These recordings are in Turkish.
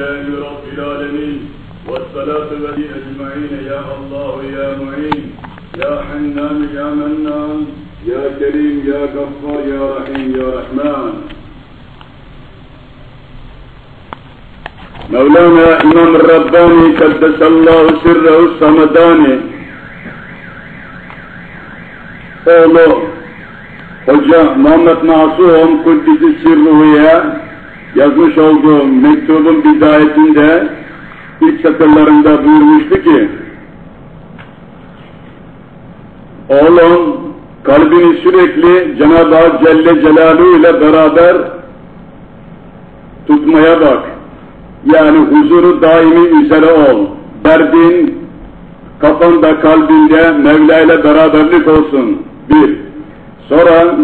لله رب العالمين. والصلاة والي أجمعين. يا الله يا معين. يا حنان يا منان. يا كريم يا غفار يا رحيم يا رحمن. مولانا إمام الرباني قدس الله سره الصمداني oğlu Hoca Muhammed Masum Kuddisi Sirruhu'ya yazmış olduğu mektubun bidayetinde ilk satırlarında buyurmuştu ki Oğlum kalbini sürekli Cenab-ı Hak Celle Celaluhu ile beraber tutmaya bak. Yani huzuru daimi üzere ol. Derdin kafanda kalbinde Mevla ile beraberlik olsun. Bir. Sonra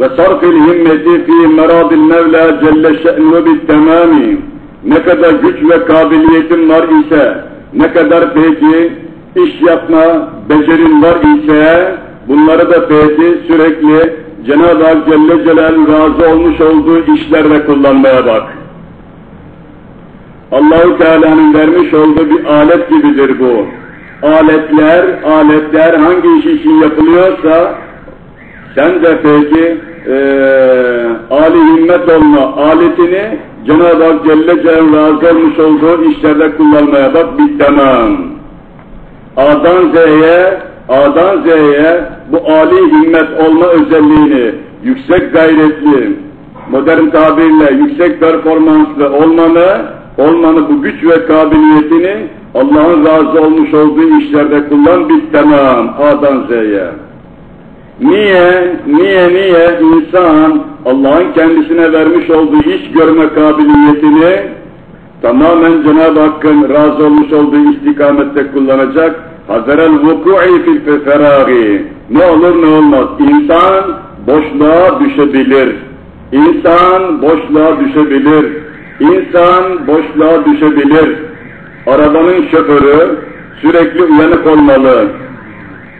ve sarfil himmeti fi meradil Mevla Celle şe'nu bit temami ne kadar güç ve kabiliyetin var ise, ne kadar peki iş yapma becerin var ise, bunları da peki sürekli Cenab-ı Hak Celle Celal razı olmuş olduğu işlerde kullanmaya bak. Allahu Teala'nın vermiş olduğu bir alet gibidir bu. Aletler, aletler hangi iş için yapılıyorsa sen de peki e, âli himmet olma aletini Cenab-ı Hak Celle Celle razı olmuş olduğu işlerde kullanmaya bak bir tamam. A'dan Z'ye, A'dan Z'ye bu âli himmet olma özelliğini yüksek gayretli, modern tabirle yüksek performanslı olmanı, olmanı bu güç ve kabiliyetini Allah'ın razı olmuş olduğu işlerde kullan bir tamam A'dan Z'ye. Niye, niye, niye insan Allah'ın kendisine vermiş olduğu iş görme kabiliyetini tamamen Cenab-ı Hakk'ın razı olmuş olduğu istikamette kullanacak? Hazerel vuku'i fil ferari. Ne olur ne olmaz. İnsan boşluğa düşebilir. İnsan boşluğa düşebilir. İnsan boşluğa düşebilir. Arabanın şoförü sürekli uyanık olmalı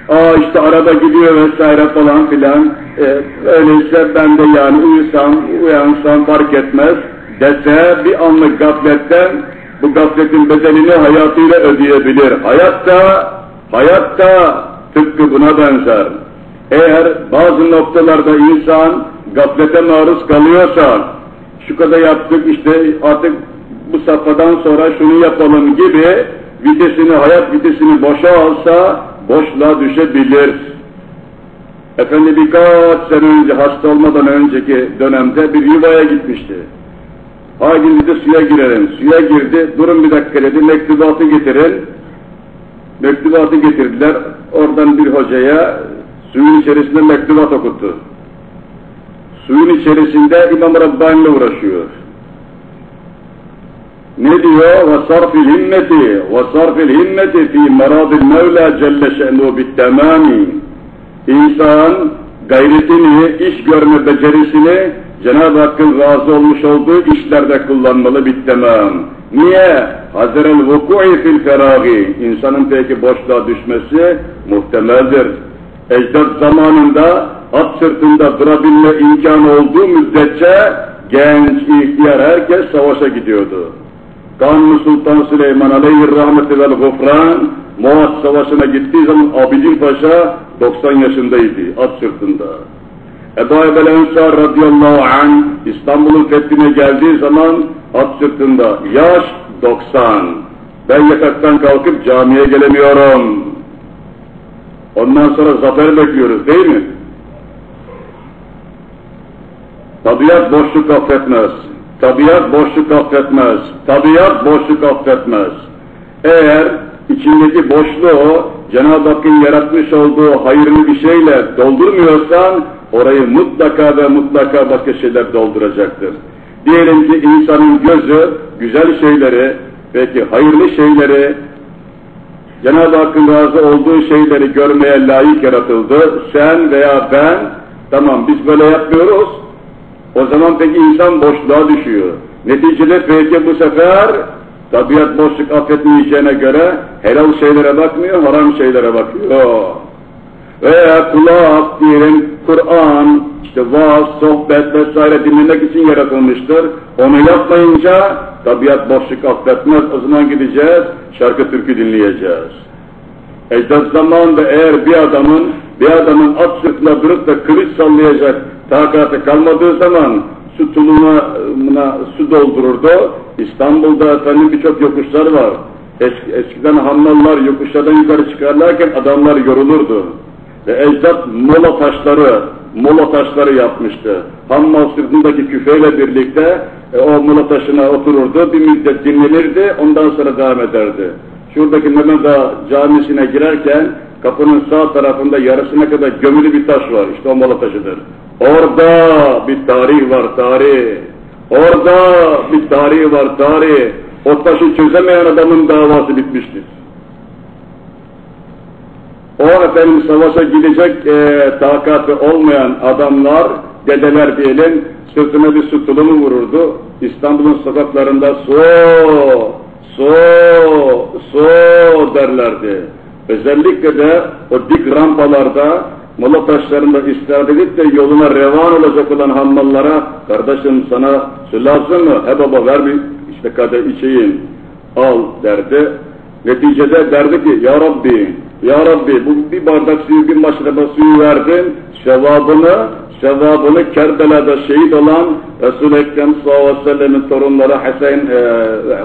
aa işte araba gidiyor vesaire falan filan, e, öyleyse ben de yani uyusam, uyansam fark etmez dese bir anlık gafletten bu gafletin bedelini hayatıyla ödeyebilir. Hayatta, hayatta tıpkı buna benzer. Eğer bazı noktalarda insan gaflete maruz kalıyorsa, şu kadar yaptık işte artık bu safhadan sonra şunu yapalım gibi vitesini, hayat vitesini boşa alsa boşluğa düşebilir. Efendi birkaç sene önce hasta olmadan önceki dönemde bir yuvaya gitmişti. Haydi dedi suya girelim. Suya girdi. Durun bir dakika dedi. Mektubatı getirin. Mektubatı getirdiler. Oradan bir hocaya suyun içerisinde mektubat okuttu. Suyun içerisinde İmam Rabbani ile uğraşıyor. Ne diyor? Ve sarfil himmeti ve sarfil himmeti fi meradil mevla celle şe'nu bittemami. İnsan gayretini, iş görme becerisini Cenab-ı Hakk'ın razı olmuş olduğu işlerde kullanmalı bittemam. Niye? Hazrel vuku'i fil feragi. İnsanın peki boşluğa düşmesi muhtemeldir. Ecdat zamanında at sırtında durabilme imkanı olduğu müddetçe genç, ihtiyar herkes savaşa gidiyordu. Kanuni Sultan Süleyman Aleyhi Rahmeti vel Gufran Muaz Savaşı'na gittiği zaman Abidin Paşa 90 yaşındaydı at sırtında. Ebu Ebel Ensar radıyallahu anh İstanbul'un fethine geldiği zaman at sırtında yaş 90. Ben yataktan kalkıp camiye gelemiyorum. Ondan sonra zafer bekliyoruz değil mi? Tabiat boşluk affetmez. Tabiat boşluk affetmez. Tabiat boşluk affetmez. Eğer içindeki boşluğu Cenab-ı Hakk'ın yaratmış olduğu hayırlı bir şeyle doldurmuyorsan orayı mutlaka ve mutlaka başka şeyler dolduracaktır. Diyelim ki insanın gözü güzel şeyleri, peki hayırlı şeyleri, Cenab-ı Hakk'ın razı olduğu şeyleri görmeye layık yaratıldı. Sen veya ben, tamam biz böyle yapmıyoruz, o zaman peki insan boşluğa düşüyor. Neticede peki bu sefer tabiat boşluk affetmeyeceğine göre helal şeylere bakmıyor, haram şeylere bakıyor. Veya kulak diyelim Kur'an, işte vaaz, sohbet vesaire dinlemek için yaratılmıştır. Onu yapmayınca tabiat boşluk affetmez, o zaman gideceğiz, şarkı türkü dinleyeceğiz. Ecdat zamanında eğer bir adamın, bir adamın at sırtına durup da kılıç sallayacak takatı kalmadığı zaman su tulumuna su doldururdu. İstanbul'da efendim birçok yokuşlar var. Eski, eskiden hammallar yokuşlardan yukarı çıkarlarken adamlar yorulurdu. Ve ecdat mola taşları, mola taşları yapmıştı. Hammal sırtındaki küfeyle birlikte e, o mola taşına otururdu, bir müddet dinlenirdi, ondan sonra devam ederdi. Şuradaki Mehmet Ağa camisine girerken kapının sağ tarafında yarısına kadar gömülü bir taş var. İşte o mola taşıdır. Orada bir tarih var, tarih. Orada bir tarih var, tarih. O taşı çözemeyen adamın davası bitmiştir. O efendim savaşa gidecek e, takatı olmayan adamlar, dedeler diyelim, sırtına bir su tulumu vururdu. İstanbul'un sokaklarında so, so, so derlerdi. Özellikle de o dik rampalarda, mola taşlarında istirahat edip de yoluna revan olacak olan hammallara, kardeşim sana su lazım mı? He baba ver bir işte kadeh içeyim, al derdi. Neticede derdi ki, Ya Rabbi, Ya Rabbi bu bir bardak suyu, bir maşraba suyu verdin, sevabını, sevabını Kerbela'da şehit olan Resul-i Ekrem sallallahu torunları Hasan, e,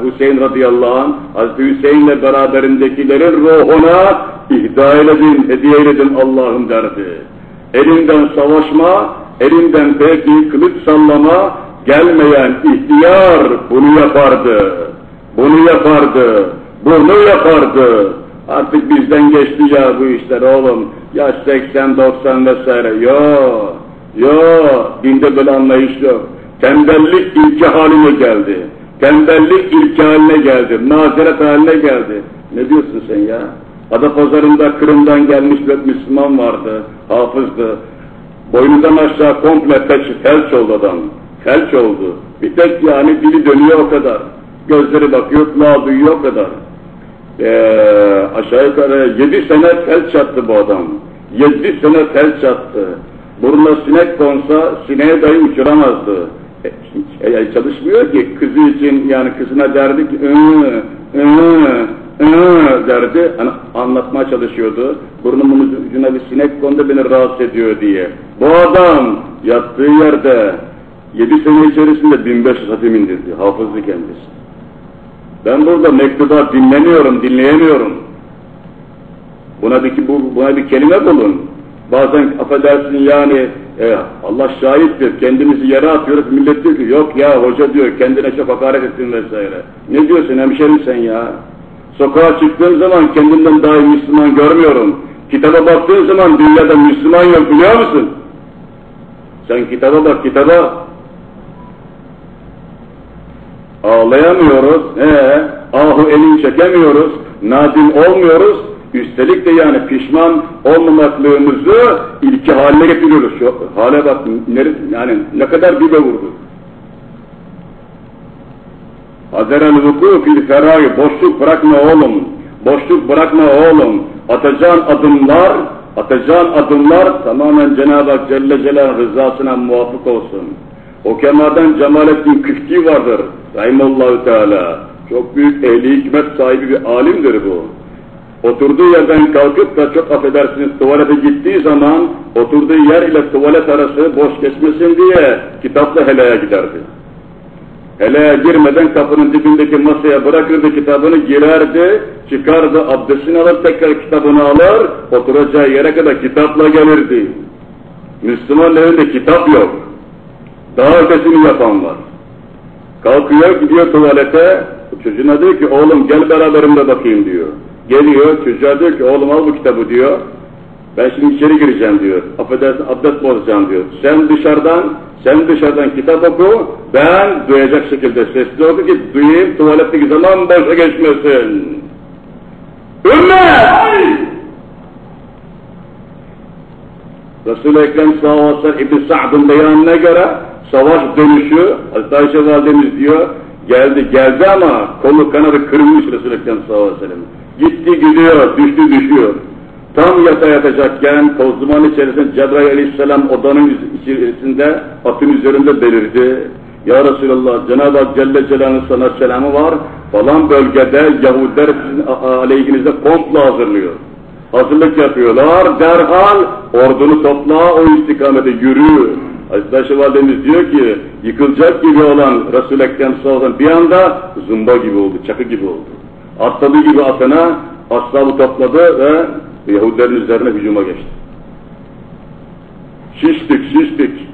Hüseyin radıyallahu anh, Hazreti Hüseyin'le beraberindekilerin ruhuna ihda eyledin, hediye eyledin Allah'ım derdi. Elinden savaşma, elinden peki kılıç sallama gelmeyen ihtiyar bunu yapardı. Bunu yapardı. Bunu yapardı. Artık bizden geçti ya bu işler oğlum. Yaş 80-90 vesaire. Yo, yo, dinde böyle anlayış yok. Tembellik ilke haline geldi. Tembellik ilke haline geldi. Mazeret haline geldi. Ne diyorsun sen ya? Adapazarı'nda Kırım'dan gelmiş bir Müslüman vardı. Hafızdı. Boynundan aşağı komple felç oldu adam. Felç oldu. Bir tek yani dili dönüyor o kadar. Gözleri bakıyor, kulağı duyuyor o kadar. Ee, aşağı yukarı yedi sene felç yattı bu adam. Yedi sene felç yattı. Burnuna sinek konsa sineğe dahi uçuramazdı. E, e, çalışmıyor ki kızı için yani kızına derdi ki ıı, ıı, ıı derdi. Hani anlatmaya çalışıyordu. Burnumun ucuna bir sinek kondu beni rahatsız ediyor diye. Bu adam yattığı yerde yedi sene içerisinde 1500 hatim indirdi. Hafızlı kendisi. Ben burada mektuba dinlemiyorum, dinleyemiyorum. Buna bir, bu, buna bir kelime bulun. Bazen affedersin yani e, Allah şahittir, kendimizi yere atıyoruz, millet diyor ki yok ya hoca diyor kendine çok hakaret ettin vesaire. Ne diyorsun hemşerim sen ya? Sokağa çıktığın zaman kendimden daha Müslüman görmüyorum. Kitaba baktığın zaman dünyada Müslüman yok biliyor musun? Sen kitaba bak kitaba. Ağlayamıyoruz, ee, ahu elin çekemiyoruz, nadim olmuyoruz, üstelik de yani pişman olmamaklığımızı ilki haline getiriyoruz. Şu hale bak, yani ne kadar dibe vurdu. Haderel vuku fil ferayı, boşluk bırakma oğlum, boşluk bırakma oğlum, atacağın adımlar, atacağın adımlar tamamen Cenab-ı Hak Celle Celal rızasına muvafık olsun. O kemadan Cemalettin Küfti vardır, Rahimallahu Teala. Çok büyük ehli hikmet sahibi bir alimdir bu. Oturduğu yerden kalkıp da çok affedersiniz tuvalete gittiği zaman oturduğu yer ile tuvalet arası boş geçmesin diye kitapla helaya giderdi. Helaya girmeden kapının dibindeki masaya bırakırdı kitabını, girerdi, çıkardı, abdestini alır, tekrar kitabını alır, oturacağı yere kadar kitapla gelirdi. Müslüman evinde kitap yok. Daha ötesini yapan var. Kalkıyor, gidiyor tuvalete, çocuğuna diyor ki oğlum gel beraberimde bakayım diyor. Geliyor, çocuğa diyor ki oğlum al bu kitabı diyor. Ben şimdi içeri gireceğim diyor. Affedersin abdest bozacağım diyor. Sen dışarıdan, sen dışarıdan kitap oku, ben duyacak şekilde sesli oku ki duyayım tuvaletteki zaman boşa geçmesin. Ümmet! Resul-i Ekrem sallallahu aleyhi ve sellem İbn-i Sa'd'ın beyanına göre savaş dönüşü, Hazreti Ayşe validemiz diyor, geldi geldi ama kolu kanadı kırılmış Resul-i Ekrem sallallahu aleyhi. Gitti gidiyor, düştü düşüyor. Tam yata yatacakken toz duman içerisinde Cebrail aleyhisselam odanın içerisinde atın üzerinde belirdi. Ya Resulallah Cenab-ı Hak Celle Celaluhu sana selamı var. Falan bölgede Yahudiler sizin aleyhinize komplo hazırlıyor. Hazırlık yapıyorlar. Derhal ordunu topla o istikamete yürü. Hazreti Ayşe Validemiz diyor ki yıkılacak gibi olan Resul-i Ekrem bir anda zımba gibi oldu, çakı gibi oldu. Atladığı gibi atına ashabı topladı ve Yahudilerin üzerine hücuma geçti. Şiştik, şiştik.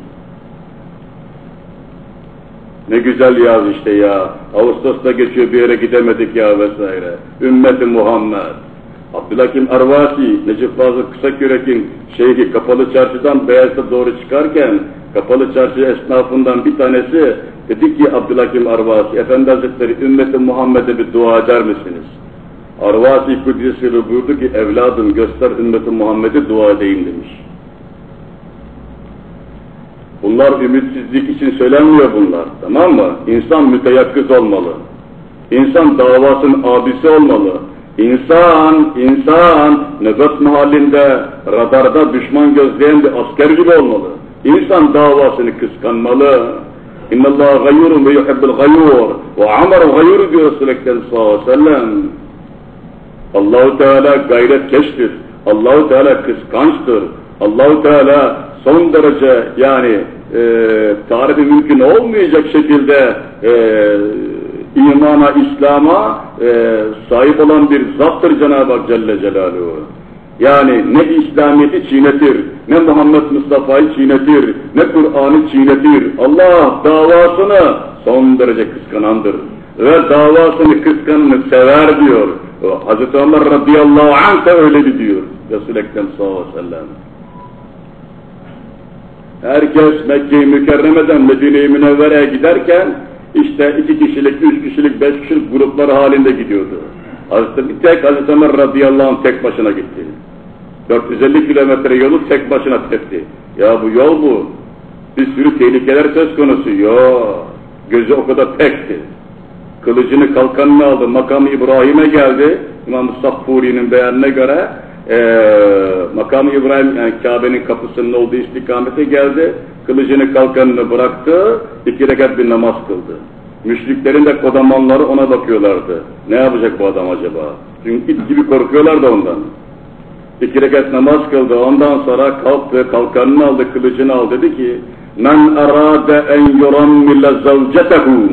Ne güzel yaz işte ya. Ağustos'ta geçiyor bir yere gidemedik ya vesaire. Ümmeti Muhammed. Abdülhakim Arvasi, Necip Fazıl Kısakürek'in şeyhi Kapalı Çarşı'dan Beyaz'da doğru çıkarken Kapalı Çarşı esnafından bir tanesi dedi ki Abdülhakim Arvasi, Efendi Hazretleri ümmeti Muhammed'e bir dua eder misiniz? Arvasi Kudüs'ü buyurdu ki evladım göster ümmeti Muhammed'e dua edeyim demiş. Bunlar ümitsizlik için söylenmiyor bunlar. Tamam mı? İnsan müteyakkız olmalı. İnsan davasının abisi olmalı. İnsan, insan nöbet mahallinde radarda düşman gözleyen bir asker gibi olmalı. İnsan davasını kıskanmalı. Gayyurun ve yuhibbul gayyur ve amar gayyur diyor Resulü Ekrem sallallahu aleyhi ve sellem. Allahu Teala gayret keştir. Allahu Teala kıskançtır. Allahu Teala son derece yani e, tarifi mümkün olmayacak şekilde e, imana, İslam'a e, sahip olan bir zattır Cenab-ı Hak Celle Celaluhu. Yani ne İslamiyet'i çiğnetir, ne Muhammed Mustafa'yı çiğnetir, ne Kur'an'ı çiğnetir. Allah davasını son derece kıskanandır. Ve davasını kıskanını sever diyor. Hazreti Ömer radıyallahu anh da öyle diyor. Resul-i Ekrem sallallahu aleyhi ve sellem. Herkes Mekke-i Mükerreme'den Medine-i Münevvere'ye giderken işte iki kişilik, üç kişilik, beş kişilik gruplar halinde gidiyordu. Hazreti bir tek Hazreti Ömer radıyallahu anh tek başına gitti. 450 kilometre yolu tek başına tepti. Ya bu yol bu. Bir sürü tehlikeler söz konusu. Yo, gözü o kadar tekti. Kılıcını kalkanını aldı, makamı İbrahim'e geldi. İmam Saffuri'nin beyanına göre e, makamı İbrahim yani Kabe'nin kapısının olduğu istikamete geldi. Kılıcını kalkanını bıraktı, iki rekat bir namaz kıldı. Müşriklerin de kodamanları ona bakıyorlardı. Ne yapacak bu adam acaba? Çünkü it gibi korkuyorlardı ondan. İki rekat namaz kıldı. Ondan sonra kalktı, kalkanını aldı, kılıcını aldı. Dedi ki, Men arade en yurammile zavcetehu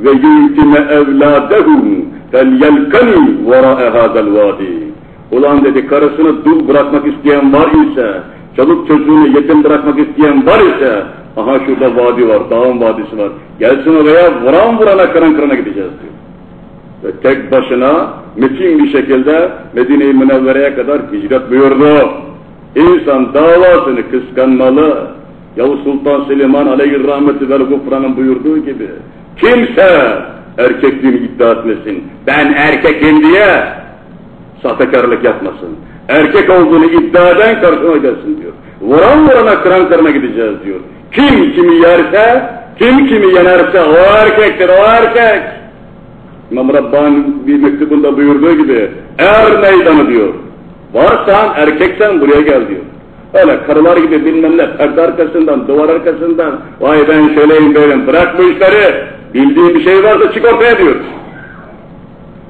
ve yutime evladehu fel yelkani verae hadel vadi. Ulan dedi karısını dul bırakmak isteyen var ise, çabuk çocuğunu yetim bırakmak isteyen var ise, aha şurada vadi var, dağın vadisi var. Gelsin oraya vuran vurana kıran kırana gideceğiz diyor. Ve tek başına müthiş bir şekilde Medine-i Münevvere'ye kadar hicret buyurdu. İnsan davasını kıskanmalı. Yavuz Sultan Süleyman aleyhi rahmeti vel gufranın buyurduğu gibi kimse erkekliğini iddia etmesin. Ben erkekim diye sahtekarlık yapmasın. Erkek olduğunu iddia eden karşıma gelsin diyor. Vuran vurana kıran kırana gideceğiz diyor. Kim kimi yerse, kim kimi yenerse o erkektir, o erkek. İmam Rabbani bir mektubunda buyurduğu gibi er meydanı diyor. Varsan erkeksen buraya gel diyor. Öyle karılar gibi bilmem ne perde arkasından, duvar arkasından vay ben şöyleyim böyleyim bırak bu işleri bildiğin bir şey varsa çık ortaya diyor.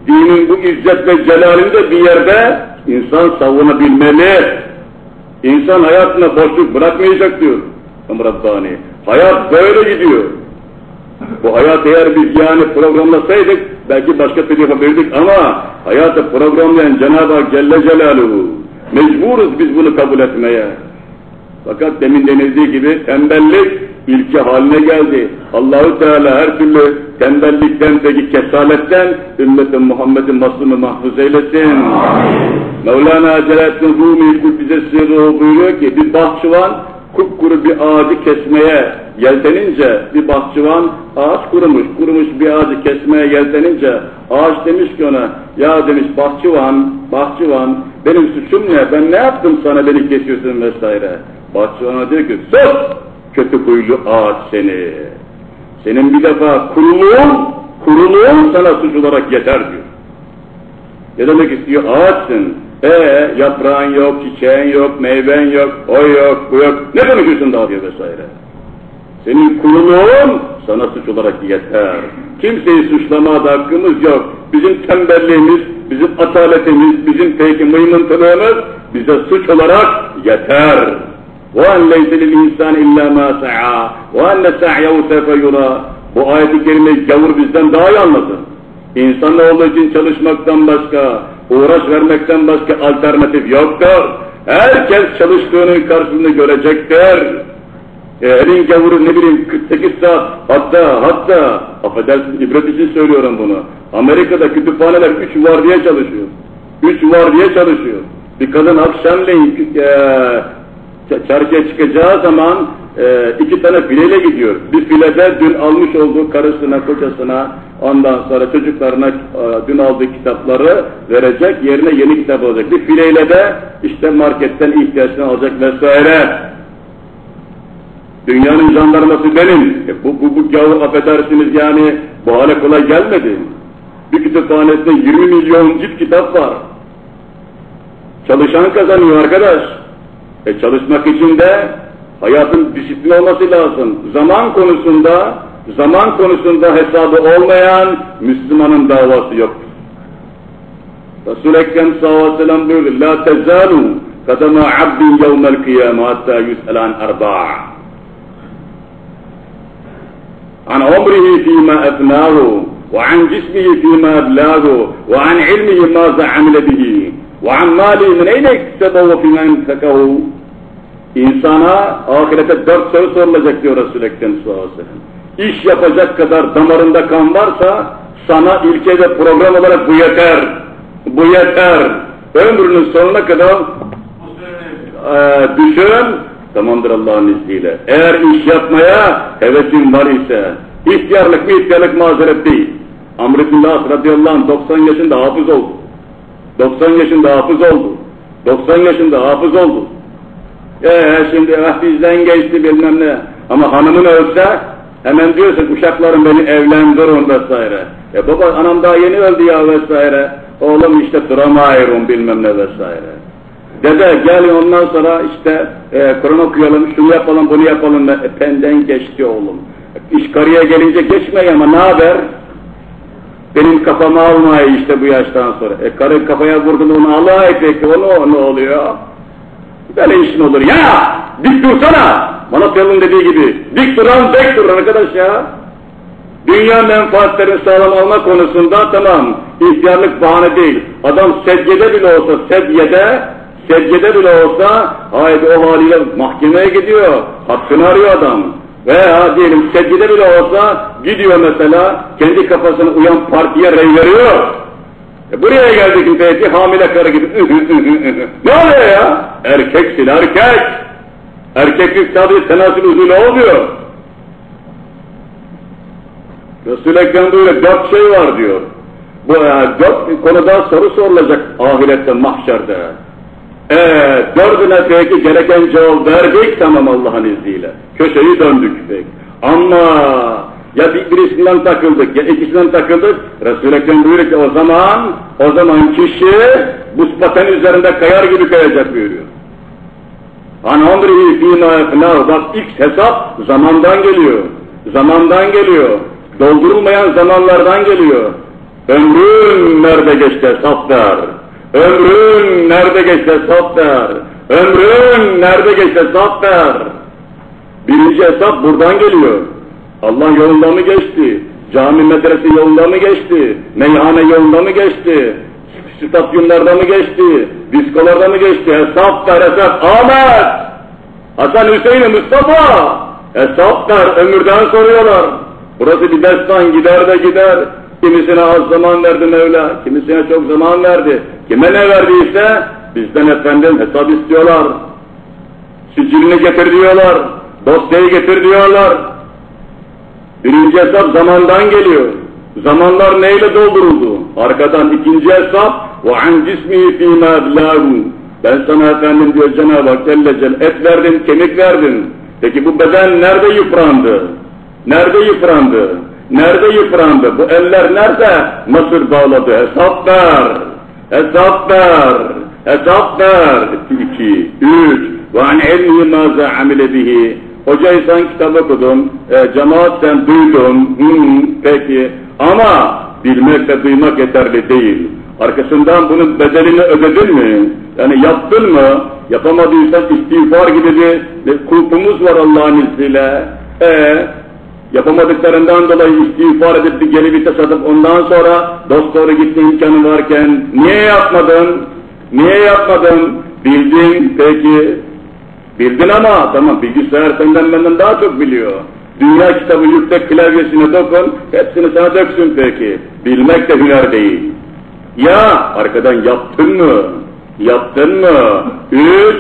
Dinin bu izzet ve celalini bir yerde insan savunabilmeli. İnsan hayatına boşluk bırakmayacak diyor İmam Rabbani. Hayat böyle gidiyor. Bu hayat eğer biz yani programlasaydık belki başka türlü yapabilirdik ama hayatı programlayan Cenab-ı Hak Celle Celaluhu mecburuz biz bunu kabul etmeye. Fakat demin denildiği gibi tembellik ilki haline geldi. Allahu Teala her türlü tembellikten peki kesaletten ümmetin Muhammed'in maslını mahfuz eylesin. Amin. Mevlana Celaleddin Rumi Kuddise Sırrı buyuruyor ki bir bahçıvan kupkuru bir ağacı kesmeye yeltenince bir bahçıvan ağaç kurumuş, kurumuş bir ağacı kesmeye yeltenince ağaç demiş ki ona ya demiş bahçıvan, bahçıvan benim suçum ne, ben ne yaptım sana beni kesiyorsun vesaire. Bahçıvana diyor ki sus kötü huylu ağaç seni. Senin bir defa kuruluğun, kuruluğun sana suç olarak yeter diyor. Ne demek istiyor? Ağaçsın. E yaprağın yok, çiçeğin yok, meyven yok, o yok, bu yok. Ne konuşuyorsun daha diyor vesaire. Senin kuruluğun sana suç olarak yeter. Kimseyi suçlamada hakkımız yok. Bizim tembelliğimiz, bizim ataletimiz, bizim peki mıymıntılığımız bize suç olarak yeter. وَاَنْ لَيْسَ لِلْاِنْسَانِ اِلَّا مَا سَعَى وَاَنَّ سَعْيَهُ سَفَيُرَى Bu ayet-i kerimeyi gavur bizden daha iyi anladı. İnsanoğlu için çalışmaktan başka, uğraş vermekten başka alternatif yoktur. Herkes çalıştığının karşılığını görecektir. E, elin gavuru ne bileyim 48 saat hatta hatta affedersin ibret için söylüyorum bunu. Amerika'da kütüphaneler 3 var diye çalışıyor. 3 var diye çalışıyor. Bir kadın akşamleyin e, çarşıya çıkacağı zaman e, iki tane fileyle gidiyor. Bir filede dün almış olduğu karısına, kocasına, ondan sonra çocuklarına e, dün aldığı kitapları verecek, yerine yeni kitap alacak. Bir fileyle de işte marketten ihtiyaçını alacak vesaire. Dünyanın jandarması benim. E, bu, bu, bu gavur affedersiniz yani bu hale kolay gelmedi. Bir kütüphanesinde 20 milyon cilt kitap var. Çalışan kazanıyor arkadaş. E çalışmak için de hayatın disiplin olması lazım. Zaman konusunda zaman konusunda hesabı olmayan Müslümanın davası yoktur. Resul-i Ekrem sallallahu aleyhi ve sellem. La tezalu kadema abdin yevmel kıyame hatta yüs'elan arba'a. An umrihi fîmâ efnâhu ve an cismihi fîmâ eblâhu ve an ilmihi mâza amile bihi ve an mâlihi min eyne iktisebe fîmâ enfekahu İnsana ahirete dört soru sorulacak diyor Resul-i Ekrem ve. İş yapacak kadar damarında kan varsa sana ilkede program olarak bu yeter. Bu yeter. Ömrünün sonuna kadar e, düşün, tamamdır Allah'ın izniyle. Eğer iş yapmaya hevesin var ise, ihtiyarlık mı ihtiyarlık mazeret değil. Amr ibn As radıyallahu anh 90 yaşında hafız oldu. 90 yaşında hafız oldu. 90 yaşında hafız oldu. Ee şimdi ah bizden geçti bilmem ne. Ama hanımın ölse hemen diyorsun uşaklarım beni evlendirin vesaire. E baba anam daha yeni öldü ya vesaire. Oğlum işte duramıyorum bilmem ne vesaire. Dede gel ondan sonra işte e, Kur'an okuyalım, şunu yapalım, bunu yapalım. E, penden geçti oğlum. İş karıya gelince geçmeyi ama ne haber? Benim kafama almayı işte bu yaştan sonra. E karı kafaya vurdun onu alay peki onu ne oluyor? Böyle işin olur ya! Dik dursana! Malatya'nın dediği gibi. Dik duran dik dur arkadaş ya. Dünya menfaatlerini sağlam alma konusunda tamam. İhtiyarlık bahane değil. Adam sedyede bile olsa sedyede sedyede bile olsa haydi o haliyle mahkemeye gidiyor. Hakkını arıyor adam. Veya diyelim sedyede bile olsa gidiyor mesela kendi kafasına uyan partiye rey veriyor. E buraya geldik peki hamile karı gibi. ne oluyor ya? Erkeksin erkek. Erkeklik sadece tenasül uzuyla olmuyor. Resul-i Ekrem böyle dört şey var diyor. Bu e, dört konuda soru sorulacak ahirette, mahşerde. E, dördüne peki gereken cevap verdik tamam Allah'ın izniyle. Köşeyi döndük peki. Ama ya bir, birisinden takıldık ya ikisinden takıldık. Resul-i Ekrem buyuruyor ki o zaman o zaman kişi bu paten üzerinde kayar gibi kayacak buyuruyor. An amrihi fîmâ efnâhu. Bak ilk hesap zamandan geliyor. Zamandan geliyor. Doldurulmayan zamanlardan geliyor. Ömrün nerede geçti hesap. Ömrün nerede geçti hesap. Ömrün nerede geçti hesap. Birinci hesap buradan geliyor. Allah yolunda mı geçti? Cami medrese yolunda mı geçti? Meyhane yolunda mı geçti? Stadyumlarda mı geçti? Diskolarda mı geçti? Hesap ver hesap. Ahmet! Hasan Hüseyin Mustafa! Hesap ver. Ömürden soruyorlar. Burası bir destan gider de gider. Kimisine az zaman verdi Mevla, kimisine çok zaman verdi. Kime ne verdiyse bizden efendim hesap istiyorlar. Sicilini getir diyorlar, dosyayı getir diyorlar. Birinci hesap zamandan geliyor. Zamanlar neyle dolduruldu? Arkadan ikinci hesap وَعَنْ جِسْمِهِ ف۪ي مَا Ben sana efendim diyor Cenab-ı Hak Celle Celle et verdin, kemik verdin. Peki bu beden nerede yıprandı? Nerede yıprandı? Nerede yıprandı? Bu eller nerede? Nasıl bağladı? Hesap ver. Hesap ver. Hesap ver. İki, üç. وَعَنْ عِلْمِهِ مَازَا عَمِلَ بِهِ hocaysan kitap okudun, e, cemaatten duydun, hmm, peki ama bilmek ve duymak yeterli değil. Arkasından bunun bedelini ödedin mi? Yani yaptın mı? Yapamadıysan istiğfar gibi bir kulpumuz var Allah'ın izniyle. E yapamadıklarından dolayı istiğfar edip bir geri vites atıp ondan sonra dost doğru gitme imkanı varken niye yapmadın? Niye yapmadın? Bildin peki. Bildin ama tamam bilgisayar senden benden daha çok biliyor. Dünya kitabı yükle klavyesine dokun, hepsini sana döksün peki. Bilmek de hüner değil. Ya arkadan yaptın mı? Yaptın mı? Üç,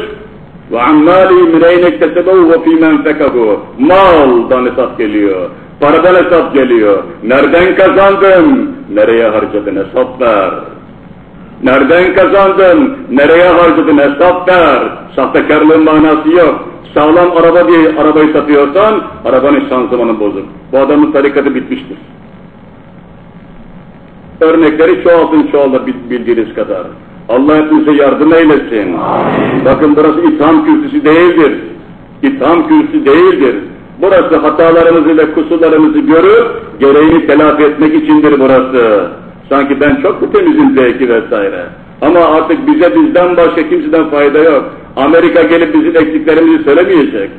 ve ammâli min eyne iktesebehu ve fekahu. Maldan hesap geliyor. Paradan hesap geliyor. Nereden kazandın? Nereye harcadın hesap ver. Nereden kazandın? Nereye harcadın hesap ver. Sahtekarlığın manası yok. Sağlam araba diye arabayı satıyorsan arabanın şanzımanı bozuk. Bu adamın tarikatı bitmiştir. Örnekleri çoğaltın çoğalır bildiğiniz kadar. Allah hepimize yardım eylesin. Amin. Bakın burası itham kürsüsü değildir. İtham kürsüsü değildir. Burası hatalarımızı ve kusurlarımızı görüp gereğini telafi etmek içindir burası. Sanki ben çok mu temizim belki vesaire. Ama artık bize bizden başka kimseden fayda yok. Amerika gelip bizim eksiklerimizi söylemeyecek.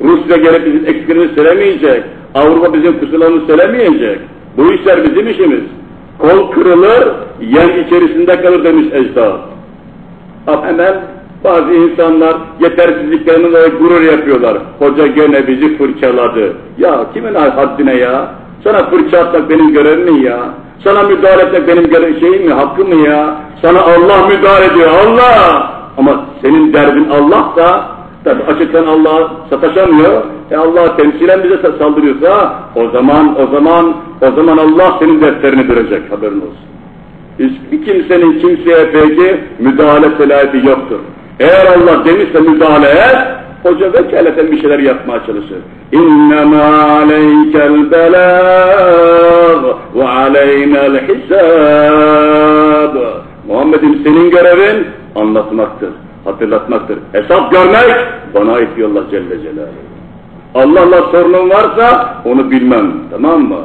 Rusya gelip bizim eksiklerimizi söylemeyecek. Avrupa bizim kusurlarımızı söylemeyecek. Bu işler bizim işimiz. Kol kırılır, yen içerisinde kalır demiş ecdat. Ama hemen bazı insanlar yetersizliklerinin dolayı gurur yapıyorlar. Hoca gene bizi fırçaladı. Ya kimin haddine ya? Sana fırça atmak benim görevim mi ya? Sana müdahale etmek benim görev şeyim mi, hakkım mı ya? Sana Allah müdahale ediyor, Allah! Ama senin derdin Allah da Tabi açıktan Allah sataşamıyor. E Allah temsilen bize saldırıyorsa o zaman o zaman o zaman Allah senin defterini görecek haberin olsun. Hiçbir kimsenin kimseye peki müdahale selahiyeti yoktur. Eğer Allah demişse müdahale et, hoca vekaleten bir şeyler yapmaya çalışır. İnnemâ aleykel belâg aleynel hisâb. Muhammed'im senin görevin anlatmaktır hatırlatmaktır. Hesap görmek bana ait Allah Celle Celaluhu. Allah'la sorunun varsa onu bilmem. Tamam mı?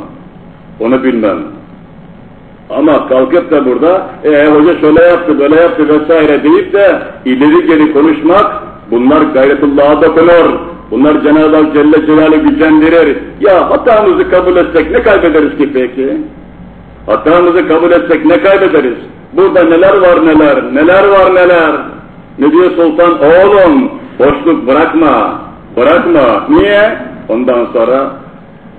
Onu bilmem. Ama kalkıp da burada e, hoca şöyle yaptı, böyle yaptı vesaire deyip de ileri geri konuşmak bunlar gayretullah'a dokunur. Bunlar Cenab-ı Celle Celaluhu gücendirir. Ya hatamızı kabul etsek ne kaybederiz ki peki? Hatamızı kabul etsek ne kaybederiz? Burada neler var neler, neler var neler. Ne diyor sultan? Oğlum boşluk bırakma. Bırakma. Niye? Ondan sonra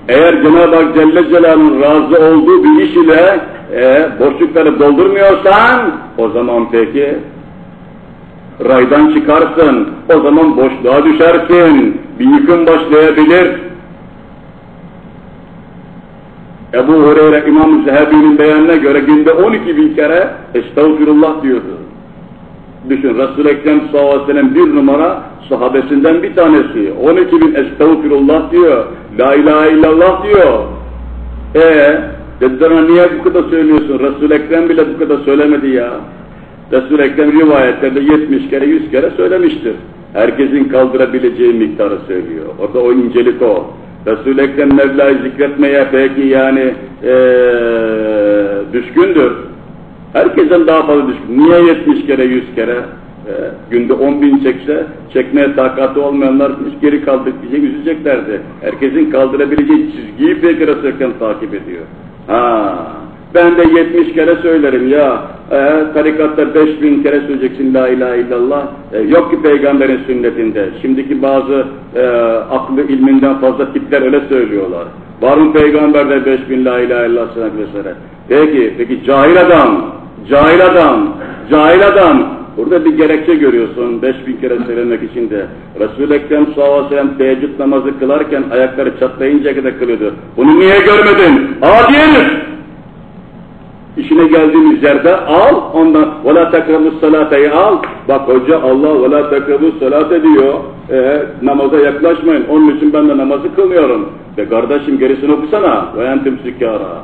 eğer Cenab-ı Hak Celle Celaluhu'nun razı olduğu bir iş ile e, boşlukları doldurmuyorsan o zaman peki raydan çıkarsın. O zaman boşluğa düşersin. Bir yıkım başlayabilir. Ebu Hureyre İmam-ı Zehebi'nin beyanına göre günde 12 bin kere Estağfirullah diyordu. Düşün Resul-i Ekrem sallallahu bir numara sahabesinden bir tanesi. 12 bin estağfirullah diyor. La ilahe illallah diyor. Ee, dediler niye bu kadar söylüyorsun? Resul-i Ekrem bile bu kadar söylemedi ya. Resul-i Ekrem rivayetlerde 70 kere 100 kere söylemiştir. Herkesin kaldırabileceği miktarı söylüyor. Orada o incelik o. Resul-i Ekrem Mevla'yı zikretmeye belki yani ee, düşkündür. Herkesten daha fazla düşkün. Niye 70 kere 100 kere? E, günde 10 bin çekse, çekmeye takatı olmayanlar hiç geri kaldık diye üzeceklerdi. Herkesin kaldırabileceği çizgiyi peki Resulken takip ediyor. Ha, ben de 70 kere söylerim ya, e, tarikatta 5000 kere söyleyeceksin la ilahe illallah. E, yok ki peygamberin sünnetinde. Şimdiki bazı e, aklı ilminden fazla tipler öyle söylüyorlar. Var mı peygamberde 5000 la ilahe illallah vesaire? Peki, peki cahil adam, Cahil adam, cahil adam. Burada bir gerekçe görüyorsun beş bin kere söylemek için de. Resul-i Ekrem sallallahu aleyhi ve sellem teheccüd namazı kılarken ayakları çatlayınca kadar kılıyordu. Bunu niye görmedin? Adi! İşine geldiğimiz yerde al, ondan وَلَا تَكْرَبُ salateyi al. Bak hoca Allah وَلَا تَكْرَبُ salate diyor. E, namaza yaklaşmayın. Onun için ben de namazı kılmıyorum. Ve kardeşim gerisini okusana. وَيَنْتِمْ سِكَارًا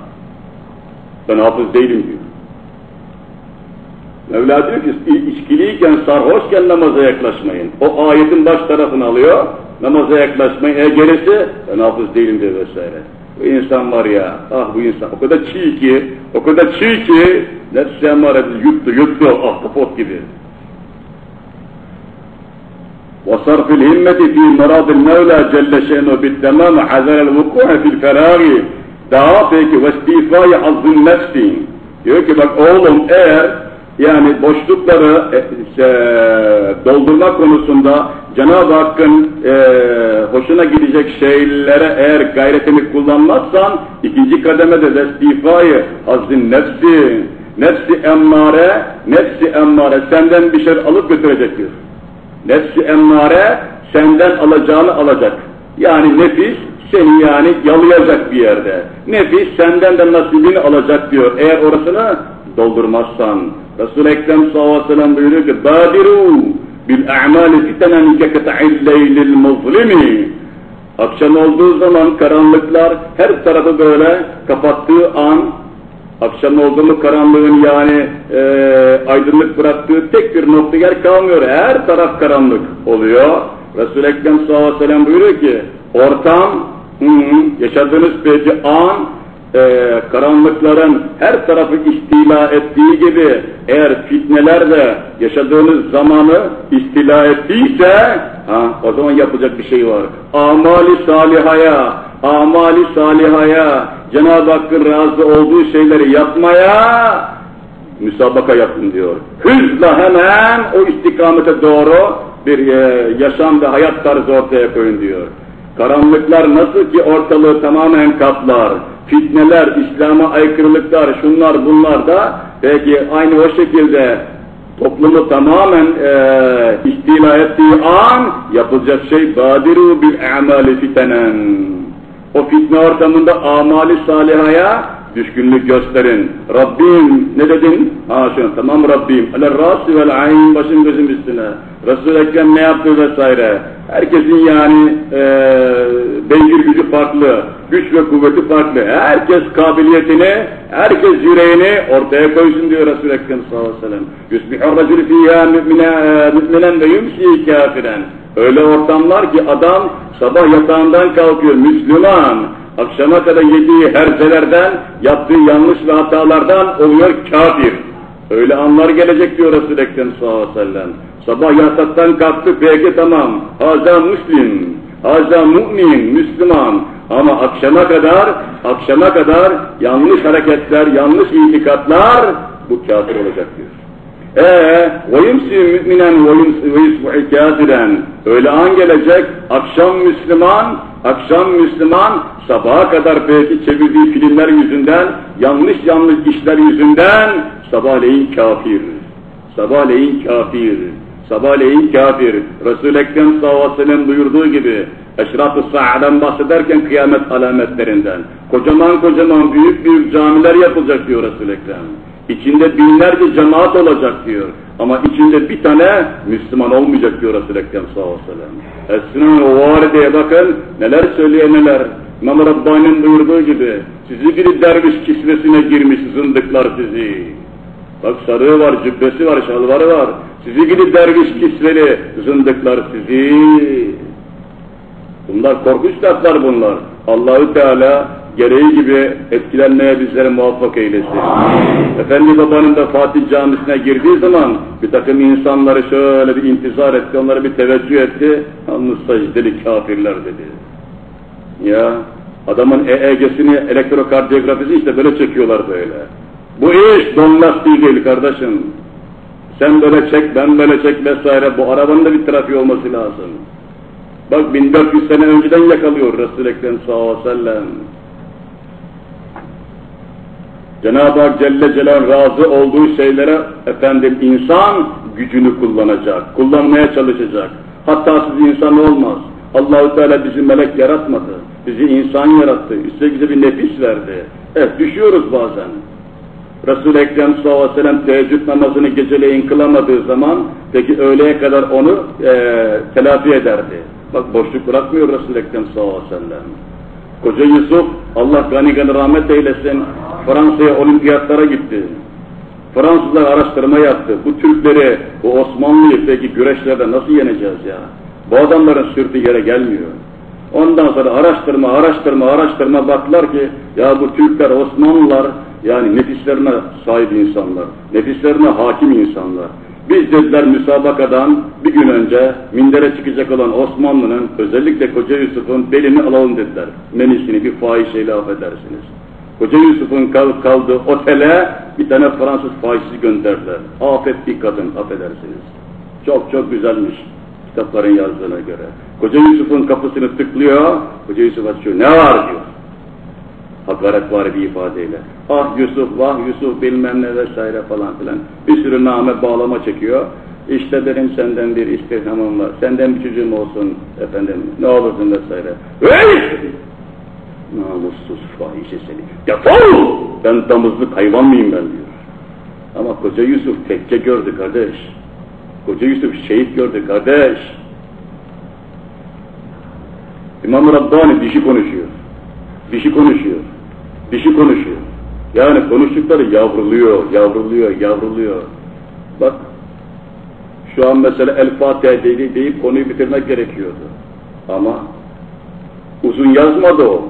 Ben hafız değilim diyor. Mevla diyor ki içkiliyken sarhoşken namaza yaklaşmayın. O ayetin baş tarafını alıyor. namaza yaklaşmayın. E gerisi ben hafız değilim diyor vesaire. الإنسان مريا آه وإنسان وكذا تشيكي وكذا تشيكي نفس مرة يد يد آه تفوت كده وصرف الهمة في مراد المولى جل شأنه بالتمام حذر الوقوع في الفراغ دعاتك واستيفاء عظم النفس يقول لك اولم اير yani boşlukları e, doldurma konusunda Cenab-ı Hakk'ın e, hoşuna gidecek şeylere eğer gayretini kullanmazsan ikinci kademede de istifai azzın nefsi nefsi emmare nefsi emmare senden bir şey alıp götürecek diyor. Nefsi emmare senden alacağını alacak. Yani nefis seni yani yalayacak bir yerde. Nefis senden de nasibini alacak diyor. Eğer orasını doldurmazsan. Resul-i Ekrem sallallahu aleyhi ve sellem buyuruyor ki Badiru bil a'mali fitenen keketa'il leylil muzlimi Akşam olduğu zaman karanlıklar her tarafı böyle kapattığı an akşam oldu mu karanlığın yani e, aydınlık bıraktığı tek bir nokta yer kalmıyor. Her taraf karanlık oluyor. Resul-i Ekrem sallallahu aleyhi ve sellem buyuruyor ki ortam hı, yaşadığınız peki an e, karanlıkların her tarafı istila ettiği gibi eğer fitneler de yaşadığınız zamanı istila ettiyse ha, o zaman yapacak bir şey var. Amali salihaya, amali salihaya, Cenab-ı Hakk'ın razı olduğu şeyleri yapmaya müsabaka yapın diyor. Hızla hemen o istikamete doğru bir e, yaşam ve hayat tarzı ortaya koyun diyor. Karanlıklar nasıl ki ortalığı tamamen kaplar, fitneler, İslam'a aykırılıklar, şunlar bunlar da peki aynı o şekilde toplumu tamamen e, istila ettiği an yapılacak şey badiru bil a'mali fitenen. O fitne ortamında amali salihaya düşkünlük gösterin. Rabbim ne dedin? Ha şunu tamam Rabbim. Ale rasi vel ayn başım gözüm üstüne. Resul-i Ekrem ne yaptı vesaire. Herkesin yani e, beygir gücü farklı, güç ve kuvveti farklı. Herkes kabiliyetini, herkes yüreğini ortaya koysun diyor Resul-i Ekrem sallallahu aleyhi ve sellem. Yusbihur mü'minen ve yumsi kafiren. Öyle ortamlar ki adam sabah yatağından kalkıyor Müslüman, akşama kadar yediği herzelerden, yaptığı yanlış ve hatalardan oluyor kafir. Öyle anlar gelecek diyor Resul-i Ekrem sallallahu aleyhi ve sellem. Sabah yataktan kalktı peki tamam, haza muslim, haza mümin, Müslüman. Ama akşama kadar, akşama kadar yanlış hareketler, yanlış itikatlar bu kafir olacak diyor. Eee وَيُمْسِي مُؤْمِنًا وَيُسْبُحِ كَافِرًا Öyle an gelecek, akşam Müslüman, akşam Müslüman, sabaha kadar belki çevirdiği filmler yüzünden, yanlış yanlış işler yüzünden, sabahleyin kafir. Sabahleyin kafir. Sabahleyin kafir. Resul-i Ekrem sallallahu buyurduğu gibi, Eşraf-ı Sa'adan bahsederken kıyamet alametlerinden, kocaman kocaman büyük büyük camiler yapılacak diyor Resul-i Ekrem. İçinde binlerce cemaat olacak diyor. Ama içinde bir tane Müslüman olmayacak diyor Resul-i Ekrem sallallahu aleyhi ve bakın neler söylüyor neler. İmam Rabbani'nin buyurduğu gibi sizi bir derviş kisvesine girmiş zındıklar sizi. Bak sarığı var, cübbesi var, şalvarı var. Sizi gidi derviş kisveli zındıklar sizi. Bunlar korkunç laflar bunlar. Allahü Teala gereği gibi etkilenmeye bizleri muvaffak eylesin. Amin. Efendi babanın da Fatih camisine girdiği zaman bir takım insanları şöyle bir intizar etti, onları bir teveccüh etti. Yalnız secdeli kafirler dedi. Ya adamın EEG'sini, elektrokardiyografisi işte böyle çekiyorlar böyle. Bu iş don lastiği değil kardeşim. Sen böyle çek, ben böyle çek vesaire. Bu arabanın da bir trafiği olması lazım. Bak 1400 sene önceden yakalıyor Resul-i Ekrem sallallahu aleyhi ve sellem. Cenab-ı Hak Celle Celal razı olduğu şeylere efendim insan gücünü kullanacak, kullanmaya çalışacak. Hatasız insan olmaz. Allahu Teala bizi melek yaratmadı. Bizi insan yarattı. Üstelik bize bir nefis verdi. Evet düşüyoruz bazen. Resul-i Ekrem sallallahu aleyhi ve sellem teheccüd namazını geceleyin kılamadığı zaman peki öğleye kadar onu e, telafi ederdi. Bak boşluk bırakmıyor Resul-i Ekrem sallallahu aleyhi ve sellem. Koca Yusuf, Allah gani gani rahmet eylesin, Fransa'ya olimpiyatlara gitti. Fransızlar araştırma yaptı. Bu Türkleri, bu Osmanlı'yı peki güreşlerde nasıl yeneceğiz ya? Bu adamların sürtü yere gelmiyor. Ondan sonra araştırma, araştırma, araştırma baktılar ki ya bu Türkler, Osmanlılar yani nefislerine sahip insanlar, nefislerine hakim insanlar. Biz dediler müsabakadan bir gün önce mindere çıkacak olan Osmanlı'nın özellikle Koca Yusuf'un belini alalım dediler. Menisini bir fahişeyle affedersiniz. Koca Yusuf'un kal kaldığı otele bir tane Fransız fahişesi gönderdiler. Afet bir kadın affedersiniz. Çok çok güzelmiş kitapların yazdığına göre. Koca Yusuf'un kapısını tıklıyor, Koca Yusuf açıyor. Ne var diyor. Hakaret var bir ifadeyle. Ah Yusuf, vah Yusuf bilmem ne vesaire falan filan. Bir sürü name bağlama çekiyor. İşte benim senden bir istirhamım var. Senden bir çocuğum olsun efendim. Ne olursun vesaire. Hey! Namussuz fahişe seni. Defol! Ben damızlık hayvan mıyım ben diyor. Ama koca Yusuf tekke gördü kardeş. Koca Yusuf şehit gördü kardeş. İmam Rabbani dişi konuşuyor. Dişi konuşuyor. Dişi konuşuyor. Yani konuştukları yavruluyor, yavruluyor, yavruluyor. Bak, şu an mesela El Fatiha deyip, deyip konuyu bitirmek gerekiyordu. Ama uzun yazmadı o.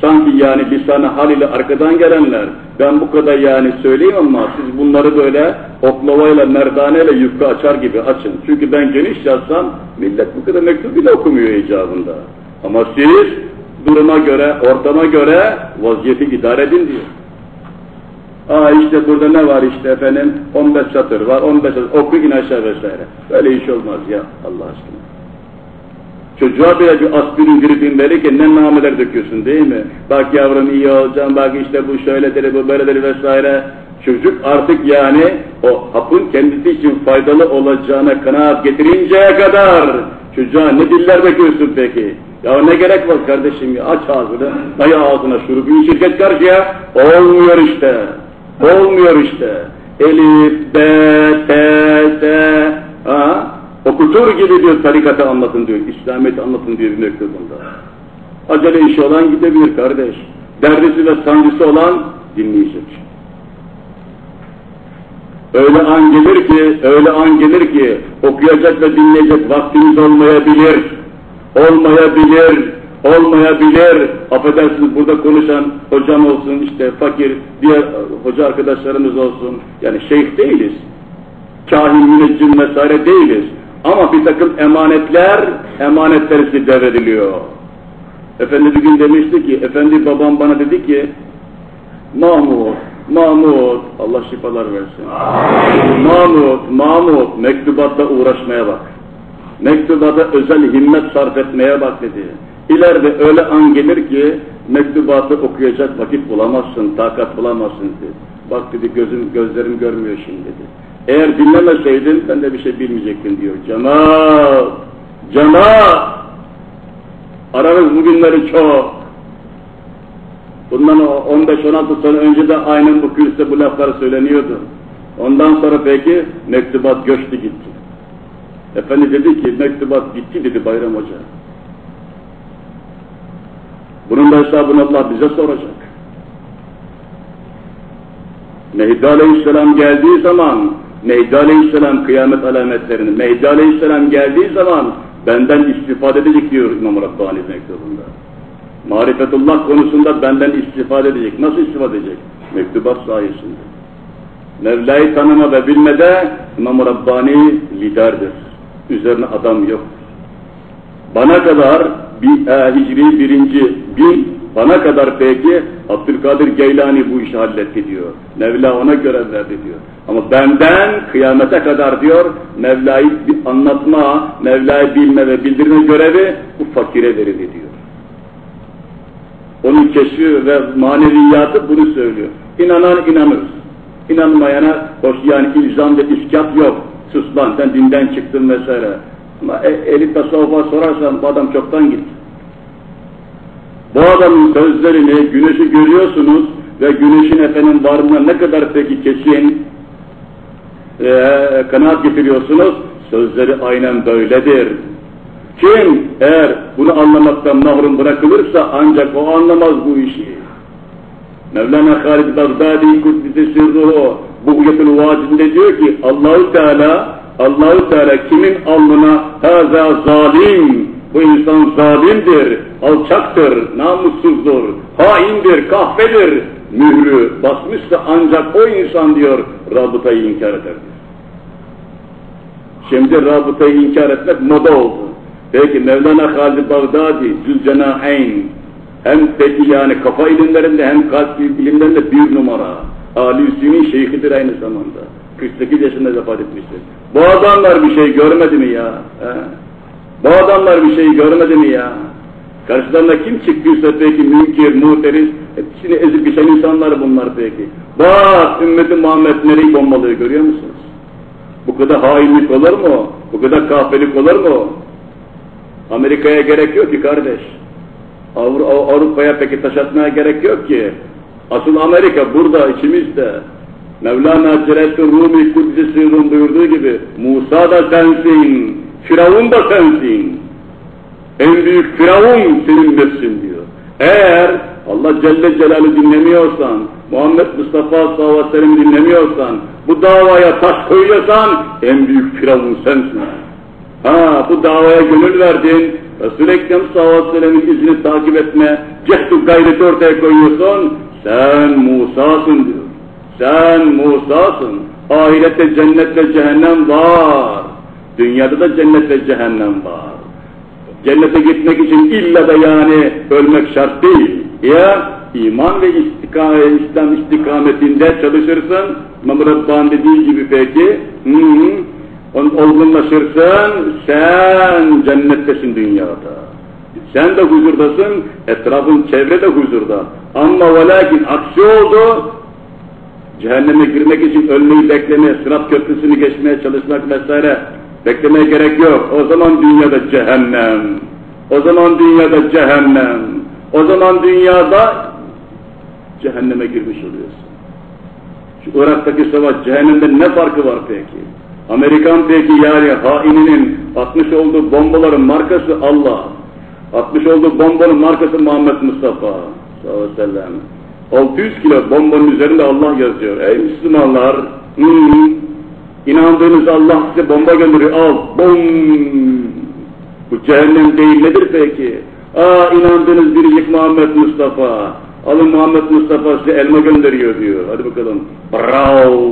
Sanki yani lisanı hal ile arkadan gelenler, ben bu kadar yani söyleyeyim ama siz bunları böyle oklavayla, merdaneyle yufka açar gibi açın. Çünkü ben geniş yazsam, millet bu kadar mektup bile okumuyor icabında. Ama siz duruma göre, ortama göre vaziyeti idare edin diyor. Aa işte burada ne var işte efendim, 15 satır var, 15 satır, oku in aşağı vesaire. Böyle iş olmaz ya Allah aşkına. Çocuğa bile bir aspirin gripin verirken ne nameler döküyorsun değil mi? Bak yavrum iyi olacağım, bak işte bu şöyledir, bu böyledir vesaire. Çocuk artık yani o hapın kendisi için faydalı olacağına kanaat getirinceye kadar çocuğa ne diller bekliyorsun peki? Ya ne gerek var kardeşim ya aç ağzını, dayı ağzına şurubu şirket karşıya. Olmuyor işte, olmuyor işte. Elif, B, T, T, ha? Okutur gibi diyor tarikatı anlatın diyor, İslamiyet'i anlatın diyor bir mektubunda. Acele işi olan gidebilir kardeş. Derdisi ve sancısı olan dinleyecek. Öyle an gelir ki, öyle an gelir ki okuyacak ve dinleyecek vaktimiz olmayabilir. Olmayabilir, olmayabilir. Affedersiniz burada konuşan hocam olsun, işte fakir, diğer hoca arkadaşlarımız olsun. Yani şeyh değiliz. Kahin, müneccim vesaire değiliz. Ama bir takım emanetler, emanetler size devrediliyor. Efendi bir gün demişti ki, efendi babam bana dedi ki, Mahmud, Mahmud, Allah şifalar versin. Mahmud, Mahmud, mektubatta uğraşmaya bak. Mektubata özel himmet sarf etmeye bak dedi. İleride öyle an gelir ki mektubatı okuyacak vakit bulamazsın, takat bulamazsın dedi. Bak dedi gözüm, gözlerim görmüyor şimdi dedi. Eğer dinlemeseydin ben de bir şey bilmeyecektim diyor. Cemal, Cemal, aranız bugünleri çok. Bundan 15-16 sene önce de aynen bu kürsüde bu laflar söyleniyordu. Ondan sonra peki mektubat göçtü gitti. Efendi dedi ki mektubat gitti dedi Bayram Hoca. Bunun da hesabını Allah bize soracak. Mehdi Aleyhisselam geldiği zaman, Mehdi Aleyhisselam kıyamet alametlerini, Mehdi Aleyhisselam geldiği zaman benden istifade edecek diyor İmam Rabbani mektubunda. Marifetullah konusunda benden istifade edecek. Nasıl istifade edecek? Mektubat sayesinde. Mevla'yı tanıma ve bilmede İmam Rabbani liderdir. Üzerine adam yok. Bana kadar bir, e, Hicri birinci bin bana kadar peki Abdülkadir Geylani bu işi halletti diyor. Mevla ona görev verdi diyor. Ama benden kıyamete kadar diyor Mevla'yı anlatma, Mevla'yı bilme ve bildirme görevi bu fakire verildi diyor. Onun keşfi ve maneviyatı bunu söylüyor. İnanan inanır. İnanmayana hoş yani ilzam ve iskat yok. Sus lan sen dinden çıktın vesaire. Ama e, elit tasavvufa sorarsan bu adam çoktan gitti. Bu adamın sözlerini, güneşi görüyorsunuz ve güneşin efendim varlığına ne kadar peki kesin e, kanaat getiriyorsunuz, sözleri aynen böyledir. Kim eğer bunu anlamaktan mahrum bırakılırsa ancak o anlamaz bu işi. Mevlana Halid Bagdadi Kuddise Sirruhu Buğyatul Vadinde diyor ki Allahu Teala Allahu Teala kimin alnına haza zalim, bu insan zalimdir, alçaktır, namussuzdur, haindir, kahvedir, mührü basmışsa ancak o insan diyor rabıtayı inkar eder. Şimdi rabıtayı inkar etmek moda oldu. Peki Mevlana Halid Bağdadi, Zülcenaheyn, hem peki yani kafa ilimlerinde hem kalp ilimlerinde bir numara. Ali Hüseyin'in şeyhidir aynı zamanda. 48 yaşında vefat etmiştir. Bu adamlar bir şey görmedi mi ya? He? Bu adamlar bir şey görmedi mi ya? Karşılarına kim çıktıysa peki münkir, muhteriz, hepsini ezip geçen insanlar bunlar peki. Bak ümmeti Muhammed nereyi bombalıyor görüyor musunuz? Bu kadar hainlik olur mu? Bu kadar kahpelik olur mu? Amerika'ya gerek yok ki kardeş. Avrupa'ya peki taş atmaya gerek yok ki. Asıl Amerika burada içimizde. Mevlana Celaleddin Rumi Kuddisir'in buyurduğu gibi Musa da sensin, Firavun da sensin. En büyük Firavun senin nefsin diyor. Eğer Allah Celle Celal'i dinlemiyorsan, Muhammed Mustafa sallallahu aleyhi dinlemiyorsan, bu davaya taş koyuyorsan en büyük Firavun sensin. Ha bu davaya gönül verdin, Resul-i sallallahu izini takip etme, cehdu gayreti ortaya koyuyorsun, sen Musa'sın diyor. Sen Musa'sın. Ahirette cennet ve cehennem var. Dünyada da cennet ve cehennem var. Cennete gitmek için illa da yani ölmek şart değil. Ya iman ve istikamet, İslam istikametinde çalışırsın, İmam Rabbani dediği gibi peki, hmm, olgunlaşırsın, sen cennettesin dünyada. Sen de huzurdasın, etrafın çevre de huzurda. Ama ve lakin aksi oldu, cehenneme girmek için ölmeyi beklemeye, sırat köprüsünü geçmeye çalışmak vesaire beklemeye gerek yok. O zaman dünyada cehennem. O zaman dünyada cehennem. O zaman dünyada cehenneme girmiş oluyorsun. Şu Irak'taki savaş cehennemde ne farkı var peki? Amerikan peki yani haininin atmış olduğu bombaların markası Allah. Atmış olduğu bombanın markası Muhammed Mustafa sallallahu aleyhi ve sellem. 600 kilo bombanın üzerinde Allah yazıyor. Ey Müslümanlar, hmm, inandığınız Allah size bomba gönderiyor. Al, bom. Bu cehennem değil nedir peki? Aa inandığınız biricik Muhammed Mustafa. Alın Muhammed Mustafa size elma gönderiyor diyor. Hadi bakalım. Bravo.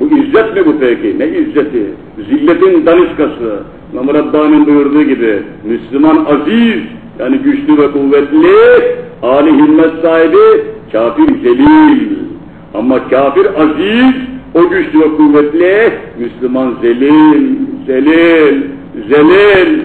Bu izzet mi bu peki? Ne izzeti? Zilletin daniskası. İmam Rabbani'nin buyurduğu gibi Müslüman aziz yani güçlü ve kuvvetli, âli himmet sahibi, kafir zelil. Ama kafir aziz, o güçlü ve kuvvetli, Müslüman zelil, zelil, zelil.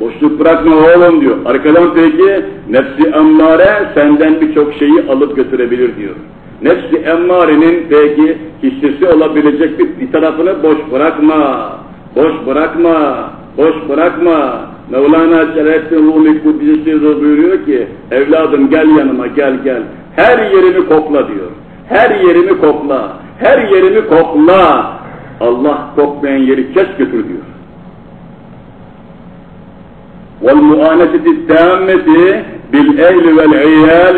Boşluk bırakma oğlum diyor. Arkadan peki nefsi emmare senden birçok şeyi alıp götürebilir diyor Nefsi emmarenin peki hissesi olabilecek bir, bir tarafını boş bırakma. Boş bırakma. Boş bırakma. Mevlana Celaleddin Rumi Kuddisi buyuruyor ki evladım gel yanıma gel gel. Her yerimi kokla diyor. Her yerimi kokla. Her yerimi kokla. Allah kokmayan yeri kes götür diyor. وَالْمُعَانَسَةِ التَّامَّةِ بِالْاَهْلِ وَالْعِيَالِ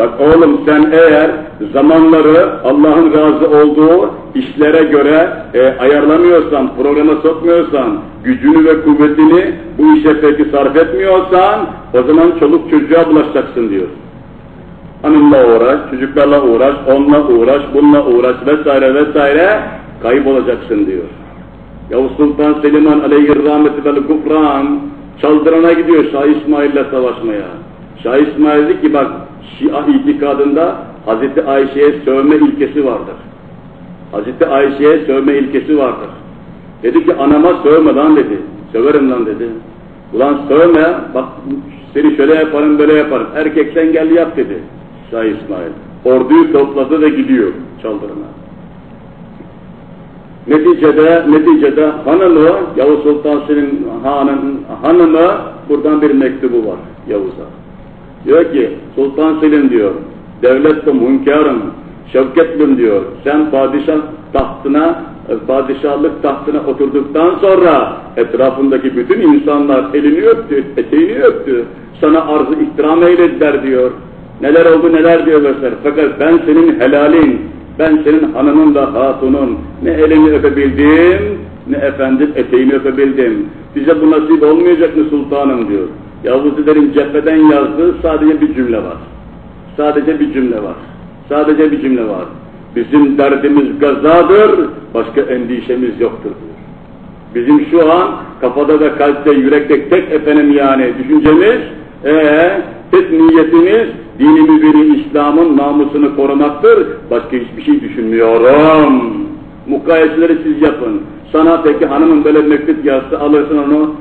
Bak oğlum sen eğer zamanları Allah'ın razı olduğu işlere göre e, ayarlamıyorsan, programa sokmuyorsan, gücünü ve kuvvetini bu işe peki sarf etmiyorsan, o zaman çoluk çocuğa bulaşacaksın diyor. Hanımla uğraş, çocuklarla uğraş, onunla uğraş, bununla uğraş vesaire vesaire kaybolacaksın diyor. Yavuz Sultan Selim'an aleyhir rahmeti vel gufran çaldırana gidiyor Şah İsmail'le savaşmaya. Şah İsmail dedi ki bak Şia itikadında Hazreti Ayşe'ye sövme ilkesi vardır. Hazreti Ayşe'ye sövme ilkesi vardır. Dedi ki anama sövme lan dedi. Söverim lan dedi. Ulan sövme bak seni şöyle yaparım böyle yaparım. Erkek sen gel yap dedi Şah İsmail. Orduyu topladı ve gidiyor çaldırına. Neticede, neticede hanımı, Yavuz Sultan Selim hanım, hanımı buradan bir mektubu var Yavuz'a. Diyor ki Sultan Selim diyor, devletim, hünkârım, şevketlüm diyor, sen padişah tahtına, padişahlık tahtına oturduktan sonra etrafındaki bütün insanlar elini öptü, eteğini öptü, sana arzı ihtiram eylediler diyor. Neler oldu neler diyor mesela. Fakat ben senin helalin, Ben senin hanımın da hatunun ne elini öpebildim ne efendim eteğini öpebildim. Bize bu nasip olmayacak mı sultanım diyor. Yavuzilerin cepheden yazdığı sadece bir cümle var. Sadece bir cümle var. Sadece bir cümle var. Bizim derdimiz gazadır, başka endişemiz yoktur. Bizim şu an kafada ve kalpte, yürekte tek efendim yani düşüncemiz, ee, tek niyetimiz dini mübini İslam'ın namusunu korumaktır. Başka hiçbir şey düşünmüyorum. Mukayeseleri siz yapın. Sana peki hanımın böyle mektup yazsa alırsın onu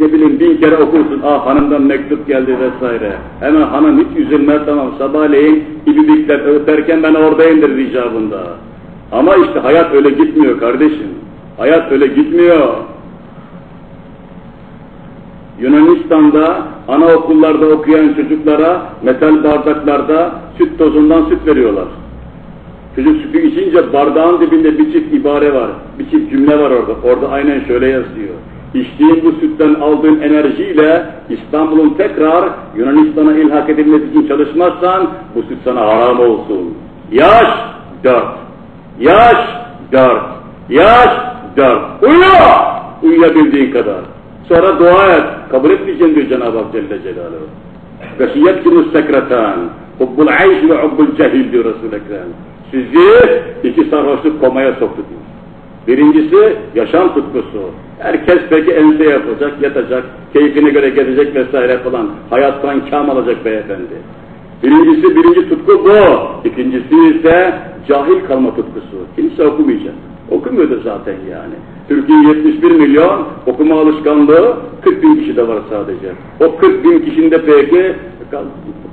ne bileyim bin kere okursun, ah hanımdan mektup geldi vesaire. Hemen hanım hiç üzülmez tamam sabahleyin ibibikler öterken ben oradayımdır icabında. Ama işte hayat öyle gitmiyor kardeşim. Hayat öyle gitmiyor. Yunanistan'da anaokullarda okuyan çocuklara metal bardaklarda süt tozundan süt veriyorlar. Çocuk sütü içince bardağın dibinde bir çift ibare var, bir çift cümle var orada. Orada aynen şöyle yazıyor. İçtiğin bu sütten aldığın enerjiyle İstanbul'un tekrar Yunanistan'a ilhak edilmesi için çalışmazsan bu süt sana haram olsun. Yaş dört. Yaş dört. Yaş dört. Uyu! Uyuyabildiğin kadar. Sonra dua et. Kabul etmeyeceğim diyor Cenab-ı Hak Celle Celaluhu. Vesiyetkinus sekretan. Hubbul ayş ve hubbul cehil diyor Resul-i Ekrem. Sizi iki sarhoşluk komaya soktu diyor. Birincisi yaşam tutkusu. Herkes peki ense yapacak, yatacak, keyfine göre gezecek vesaire falan. Hayattan kam alacak beyefendi. Birincisi, birinci tutku bu. İkincisi ise cahil kalma tutkusu. Kimse okumayacak. Okumuyordu zaten yani. Türkiye 71 milyon, okuma alışkanlığı 40 bin kişi de var sadece. O 40 bin kişinde peki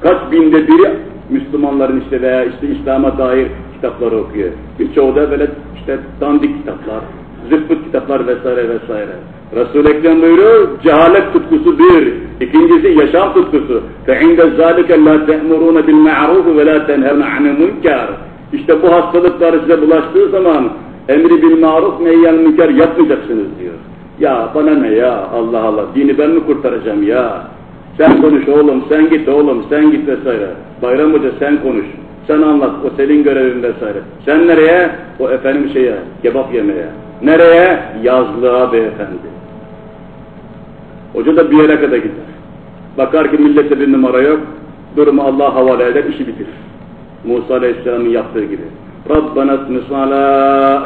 kaç binde biri Müslümanların işte veya işte İslam'a dair kitapları okuyor. Birçoğu da böyle işte dandik kitaplar, zıppıt kitaplar vesaire vesaire. Resul-i Ekrem buyuruyor, cehalet tutkusu bir. İkincisi yaşam tutkusu. فَعِنْدَ ذَٰلِكَ لَا تَأْمُرُونَ بِالْمَعْرُوفِ وَلَا تَنْهَرْنَ عَنِ الْمُنْكَرِ İşte bu hastalıklar size bulaştığı zaman emri bil maruf neyyen münker yapmayacaksınız diyor. Ya bana ne ya Allah Allah dini ben mi kurtaracağım ya? Sen konuş oğlum, sen git oğlum, sen git vesaire. Bayram Hoca sen konuş, sen anlat, o senin görevin vesaire. Sen nereye? O efendim şeye, kebap yemeye. Nereye? Yazlığa beyefendi. Hoca da bir yere kadar gider. Bakar ki millette bir numara yok, durumu Allah havale eder, işi bitirir. Musa Aleyhisselam'ın yaptığı gibi. ربنا اطمس على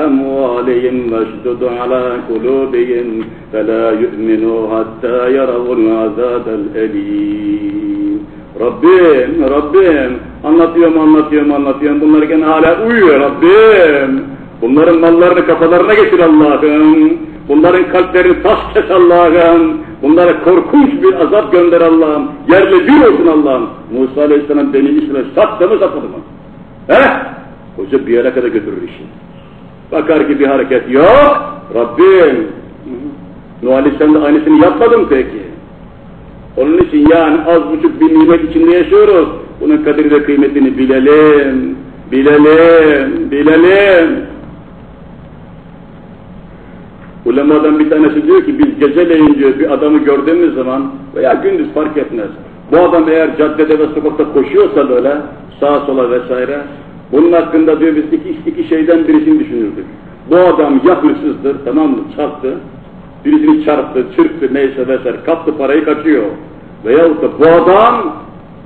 أموالهم واشدد على قلوبهم فلا يؤمنوا حتى يروا العذاب الأليم Rabbim, Rabbim, anlatıyorum, anlatıyorum, anlatıyorum. Bunlar gene hala uyuyor Rabbim. Bunların mallarını kafalarına getir Allah'ım. Bunların kalplerini taş kes Allah'ım. Bunlara korkunç bir azap gönder Allah'ım. Yerle bir olsun Allah'ım. Musa Aleyhisselam beni İsrail sattı mı satmadı mı? He? Hoca bir yere kadar götürür işi. Bakar ki bir hareket yok. Rabbim. Nuh Aleyhisselam aynısını yapmadı mı peki? Onun için yani az buçuk bir nimet içinde yaşıyoruz. Bunun kadir ve kıymetini bilelim. Bilelim. Bilelim. Ulemadan bir tanesi diyor ki biz geceleyin diyor bir adamı gördüğümüz zaman veya gündüz fark etmez. Bu adam eğer caddede ve sokakta koşuyorsa böyle sağa sola vesaire bunun hakkında diyor biz iki, iki şeyden birisini düşünürdük. Bu adam ya hırsızdır tamam mı çarptı birisini çarptı, çırptı neyse vesaire kaptı parayı kaçıyor. Veyahut da bu adam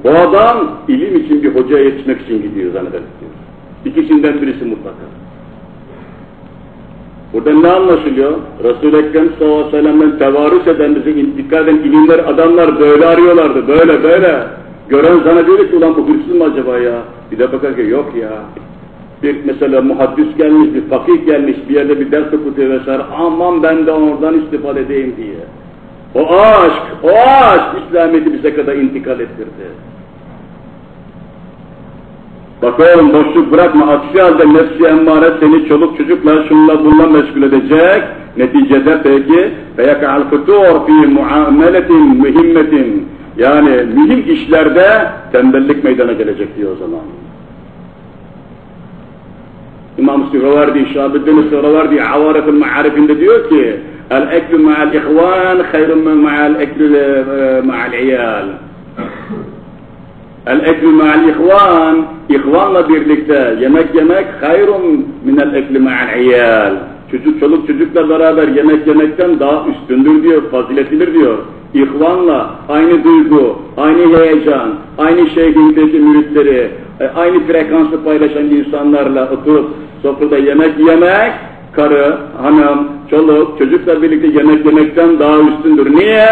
bu adam ilim için bir hocaya yetişmek için gidiyor zannederek diyor. İkisinden birisi mutlaka. Burada ne anlaşılıyor? Resul-i Ekrem sallallahu aleyhi ve sellem'den eden, bize intikal eden ilimler adamlar böyle arıyorlardı, böyle böyle. Gören zannediyor ki ulan bu hırsız mı acaba ya? Bir de bakar ki yok ya. Bir mesela muhaddis gelmiş, bir fakih gelmiş, bir yerde bir ders okutuyor vesaire. Aman ben de oradan istifade edeyim diye. O aşk, o aşk İslamiyet'i bize kadar intikal ettirdi. Bak oğlum boşluk bırakma, aksi halde nefsi emmare seni çoluk çocukla şunla bununla meşgul edecek. Neticede peki feyeka'al futur fi muameletin mühimmetin yani mühim işlerde tembellik meydana gelecek diyor o zaman. İmam Sühreverdi, Şahabuddin Sühreverdi Avaref'in Ma'arifinde diyor ki el eklu ma'al ihvan hayrun ma'al eklu ma'al iyal El eklu ma'al ihvan, ihvanla birlikte yemek yemek hayrun minel ekli ma'al iyal. Çocuk, çoluk çocukla beraber yemek yemekten daha üstündür diyor, faziletlidir diyor. İhvanla aynı duygu, aynı heyecan, aynı şeyhindeki müritleri, e, aynı frekansı paylaşan insanlarla oturup sofrada yemek yemek, karı, hanım, çoluk, çocukla birlikte yemek yemekten daha üstündür. Niye?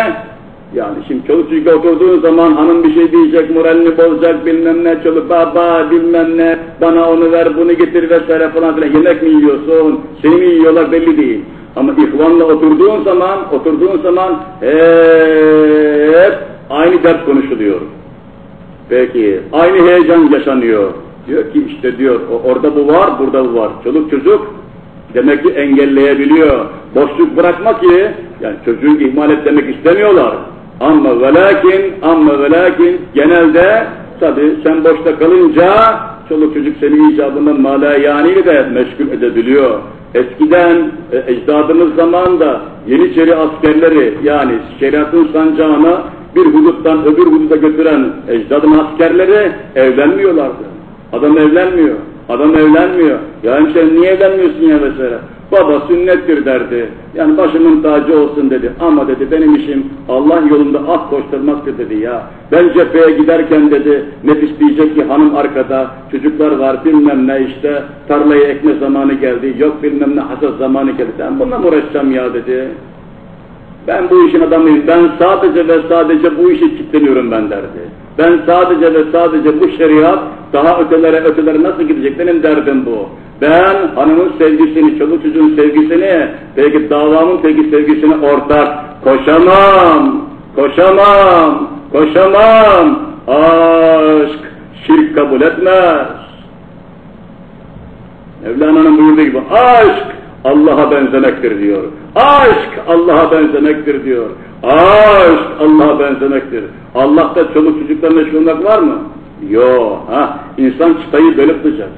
Yani şimdi çoluk çocukla oturduğun zaman hanım bir şey diyecek, moralini bozacak bilmem ne, çoluk baba bilmem ne, bana onu ver, bunu getir vesaire falan filan. Yemek mi yiyorsun, seni mi yiyorlar belli değil. Ama ihvanla oturduğun zaman, oturduğun zaman hep aynı dert konuşuluyor. Peki, aynı heyecan yaşanıyor. Diyor ki işte diyor, orada bu var, burada bu var. Çoluk çocuk demek ki engelleyebiliyor. Boşluk bırakma ki, yani çocuğu ihmal et demek istemiyorlar. Ama ve lakin, ama ve lakin genelde tabi sen boşta kalınca çoluk çocuk senin icabından malayaniyle de meşgul edebiliyor. Eskiden e, ecdadımız zamanında Yeniçeri askerleri yani şeriatın sancağını bir huduttan öbür hududa götüren ecdadın askerleri evlenmiyorlardı. Adam evlenmiyor. Adam evlenmiyor. Ya hemşerim niye evlenmiyorsun ya mesela? Baba sünnettir derdi. Yani başımın tacı olsun dedi. Ama dedi benim işim Allah yolunda ah koşturmaktır dedi ya. Ben cepheye giderken dedi nefis diyecek ki hanım arkada çocuklar var bilmem ne işte tarlayı ekme zamanı geldi. Yok bilmem ne hasat zamanı geldi. Ben bununla mı uğraşacağım ya dedi. Ben bu işin adamıyım. Ben sadece ve sadece bu işe kitleniyorum ben derdi. Ben sadece ve sadece bu şeriat daha ötelere ötelere nasıl gidecek benim derdim bu. Ben hanımın sevgisini, çoluk çocuğun sevgisini, peki davamın peki sevgisini ortak koşamam, koşamam, koşamam. Aşk şirk kabul etmez. Mevlana'nın buyurduğu gibi aşk Allah'a benzemektir diyor. Aşk Allah'a benzemektir diyor. Aşk Allah'a benzemektir. Allah'ta çoluk çocukla meşgul var mı? Yok. Ha, insan çıtayı bölüp tutacak.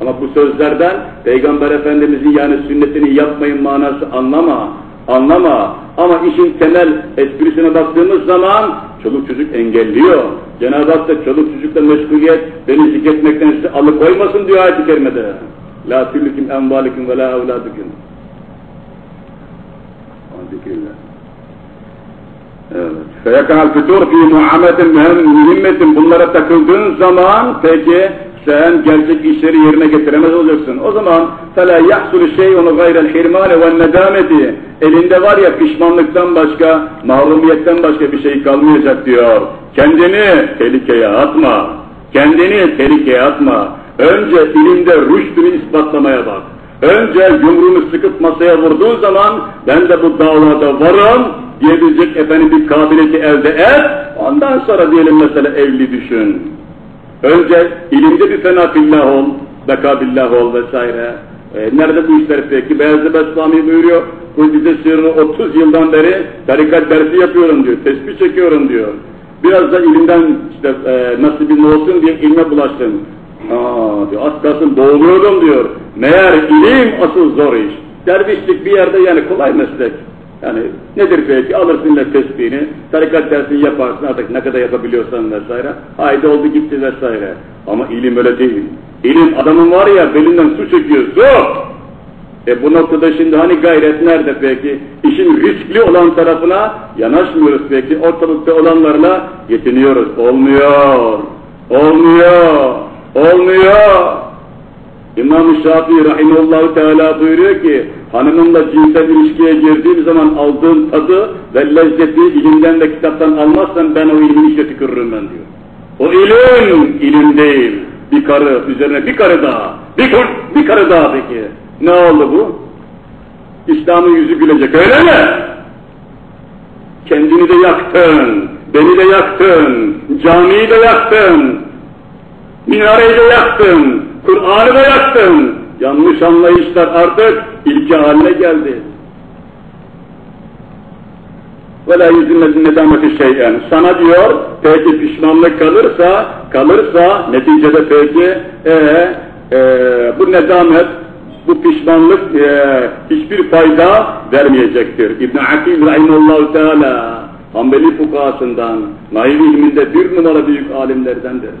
Ama bu sözlerden Peygamber Efendimizin yani sünnetini yapmayın manası anlama. Anlama. Ama işin temel esprisine baktığımız zaman çoluk çocuk engelliyor. Cenab-ı Hak da çoluk çocukla meşguliyet beni zikretmekten size alıkoymasın diyor ayet-i kerimede. La tülüküm envalikum ve la evladüküm Evet. Feyekal fütur fi muhametin mühimmetin bunlara takıldığın zaman peki sen gerçek işleri yerine getiremez olacaksın. O zaman فَلَا يَحْسُلُ شَيْءٌ غَيْرَ الْحِرْمَانِ وَالنَّدَامَةِ Elinde var ya pişmanlıktan başka, mahrumiyetten başka bir şey kalmayacak diyor. Kendini tehlikeye atma. Kendini tehlikeye atma. Önce ilimde rüştünü ispatlamaya bak. Önce yumruğunu sıkıp masaya vurduğun zaman ben de bu davada varım diyebilecek efendim bir kabiliyeti elde et. Ondan sonra diyelim mesela evli düşün. Önce ilimde bir fena billah ol, beka billah ol vesaire. E, nerede bu işler peki? Beyazlı Beslami buyuruyor, bu bize sırrını 30 yıldan beri tarikat dersi yapıyorum diyor, tespih çekiyorum diyor. Biraz da ilimden işte e, nasibim olsun diye ilme bulaştım. Aa diyor, az kalsın boğuluyordum diyor. Meğer ilim asıl zor iş. Dervişlik bir yerde yani kolay meslek. Yani nedir peki? Alırsın ile tesbihini, tarikat dersini yaparsın artık ne kadar yapabiliyorsan vesaire. Haydi oldu gitti vesaire. Ama ilim öyle değil. İlim adamın var ya belinden su çekiyor, su! E bu noktada şimdi hani gayret nerede peki? İşin riskli olan tarafına yanaşmıyoruz peki. Ortalıkta olanlarla yetiniyoruz. Olmuyor. Olmuyor. Olmuyor. İmam-ı Şafii Rahimullahu Teala buyuruyor ki hanımınla cinsel ilişkiye girdiğim zaman aldığım tadı ve lezzeti ilimden ve kitaptan almazsan ben o ilmi işte tükürürüm ben diyor. O ilim, ilim değil. Bir karı, üzerine bir karı daha. Bir, kur, bir karı daha peki. Ne oldu bu? İslam'ın yüzü gülecek öyle mi? Kendini de yaktın, beni de yaktın, camiyi de yaktın, minareyi de yaktın, Kur'an'ı da yaktın. Yanlış anlayışlar artık ilki haline geldi. وَلَا يُزِمَّ النَّدَامَةِ şeyen. Sana diyor, peki pişmanlık kalırsa, kalırsa, neticede peki, ee, e, bu nedamet, bu pişmanlık e, hiçbir fayda vermeyecektir. İbn-i Akil Rahimullahu Teala Hanbeli fukahasından, nahiv ilminde bir numara büyük alimlerdendir.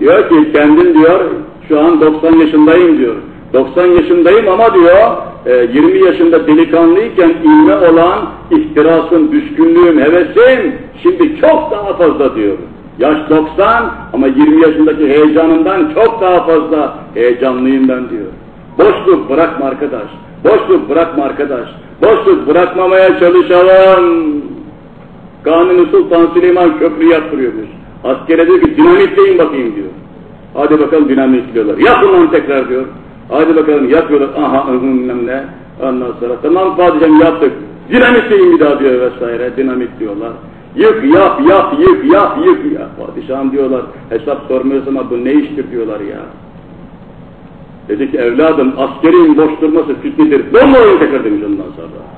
Diyor ki kendin diyor şu an 90 yaşındayım diyor. 90 yaşındayım ama diyor 20 e, yaşında delikanlıyken ilme olan ihtirasım, düşkünlüğüm, hevesim şimdi çok daha fazla diyor. Yaş 90 ama 20 yaşındaki heyecanımdan çok daha fazla heyecanlıyım ben diyor. Boşluk bırakma arkadaş. Boşluk bırakma arkadaş. Boşluk bırakmamaya çalışalım. Kanuni Sultan Süleyman köprü yaptırıyormuş. Askere diyor ki dinamitleyin bakayım diyor. Hadi bakalım dinamitliyorlar. Yakın lan tekrar diyor. Hadi bakalım yapıyorlar. Aha bilmem ne. Ondan sonra tamam padişahım yaptık. Dinamitleyin bir daha diyor vesaire. Dinamit diyorlar. Yık yap yap yık yap yık ya. Padişahım diyorlar. Hesap sormuyorsun ama bu ne iştir diyorlar ya. Dedi ki evladım askerin boş durması fitnedir. Oyun tekrar demiş ondan sonra.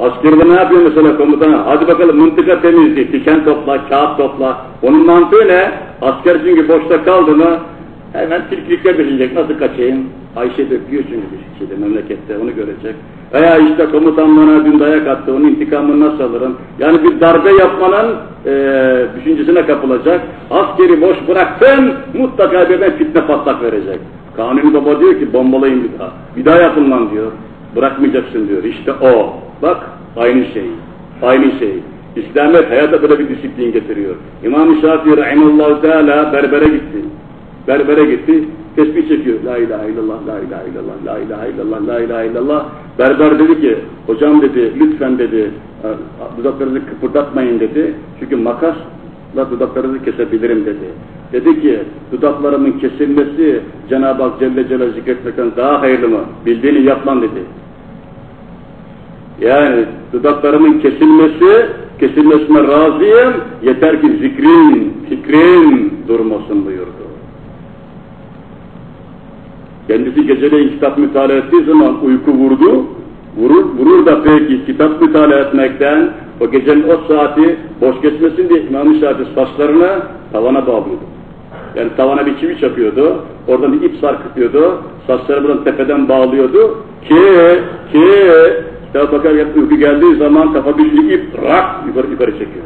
Askerde ne yapıyor mesela komutan? Hadi bakalım mıntıka temizliği, tiken topla, kağıt topla. Onun mantığı ne? Asker çünkü boşta kaldı mı hemen tilkilikler düşünecek. Nasıl kaçayım? Ayşe döküyor çünkü bir şeyde memlekette onu görecek. Veya işte komutan bana dün dayak attı, onun intikamını nasıl alırım? Yani bir darbe yapmanın e, düşüncesine kapılacak. Askeri boş bıraktın, mutlaka birden fitne patlak verecek. Kanuni Baba diyor ki bombalayın bir daha. Bir daha yapın diyor. Bırakmayacaksın diyor. İşte o. Bak aynı şey. Aynı şey. İslamiyet hayata böyle bir disiplin getiriyor. İmam-ı Şafii Rahimullahu Teala berbere gitti. Berbere gitti. Tesbih çekiyor. La ilahe illallah, la ilahe illallah, la ilahe illallah, la ilahe illallah. Berber dedi ki, hocam dedi, lütfen dedi, e, dudaklarınızı kıpırdatmayın dedi. Çünkü makasla dudaklarınızı kesebilirim dedi. Dedi ki, dudaklarımın kesilmesi Cenab-ı Hak Celle Celle zikretmekten daha hayırlı mı? Bildiğini yap lan dedi. Yani dudaklarımın kesilmesi, kesilmesine razıyım, yeter ki zikrin, fikrin durmasın buyurdu. Kendisi geceleyin kitap mütalaa ettiği zaman uyku vurdu, vurur, vurur da peki kitap mütalaa etmekten o gecenin o saati boş geçmesin diye İmam-ı Şafii saçlarını tavana bağlıyordu. Yani tavana bir çivi çakıyordu, oradan bir ip sarkıtıyordu, saçları buradan tepeden bağlıyordu ki, ki kitap bakarken uyku geldiği zaman kafa bir ip rak yukarı yukarı çekiyor.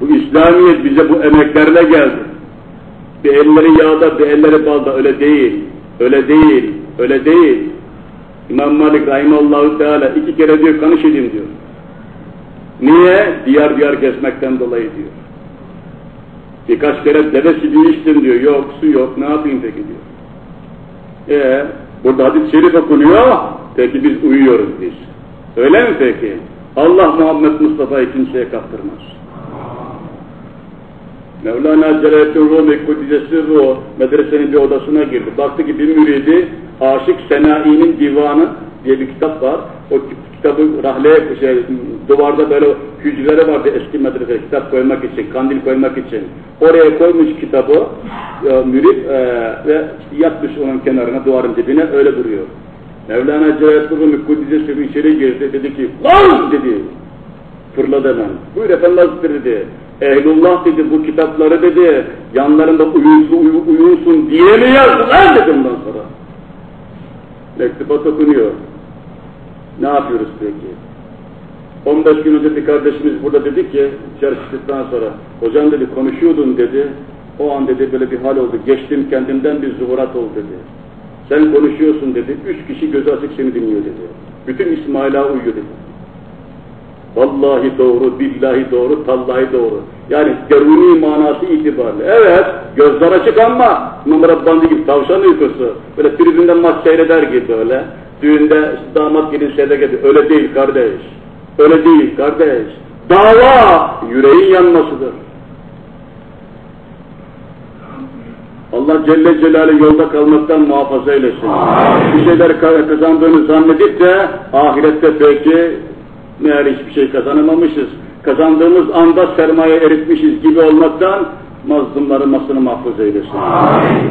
Bu İslamiyet bize bu emeklerle geldi. Bir elleri yağda, bir elleri balda. Öyle değil. Öyle değil. Öyle değil. İmam Malik Rahimallahu Teala iki kere diyor kanış edin diyor. Niye? Diyar diyar gezmekten dolayı diyor. Birkaç kere deve sütü içtim diyor. Yok su yok. Ne yapayım peki diyor. Ee, burada hadis-i şerif okunuyor. Peki biz uyuyoruz biz. Öyle mi peki? Allah Muhammed Mustafa'yı kimseye kaptırmaz. Mevlana Celaleddin Rumi Kudüs'ü o medresenin bir odasına girdi. Baktı ki bir müridi Aşık Sena'i'nin Divanı diye bir kitap var. O kitabı rahle şey, duvarda böyle hücreleri vardı eski medrese kitap koymak için, kandil koymak için. Oraya koymuş kitabı e, mürit e, ve yatmış onun kenarına duvarın dibine öyle duruyor. Mevlana Celaleddin Rumi Kudüs'ü içeri girdi dedi ki lan dedi. Fırladı hemen. Buyur efendim Hazretleri dedi. Ehlullah dedi bu kitapları dedi yanlarında uyusun, uyusun diye mi yazdılar dedi ondan sonra. Mektubat okunuyor. Ne yapıyoruz peki? 15 gün önce bir kardeşimiz burada dedi ki, çıktıktan sonra, hocam dedi konuşuyordun dedi, o an dedi böyle bir hal oldu, geçtim kendimden bir zuhurat oldu dedi. Sen konuşuyorsun dedi, üç kişi gözü açık seni dinliyor dedi. Bütün İsmail'a uyuyor dedi. Vallahi doğru, billahi doğru, tallahi doğru. Yani deruni manası itibariyle. Evet, gözler açık ama numara bandı gibi tavşan uykusu. Böyle tribünden maç seyreder gibi böyle. Düğünde damat gelin seyreder gibi. Öyle değil kardeş. Öyle değil kardeş. Dava yüreğin yanmasıdır. Allah Celle Celaluhu yolda kalmaktan muhafaza eylesin. Bir şeyler kazandığını zannedip de ahirette belki meğer hiçbir şey kazanamamışız. Kazandığımız anda sermaye eritmişiz gibi olmaktan mazlumları masını mahfuz eylesin. Amin.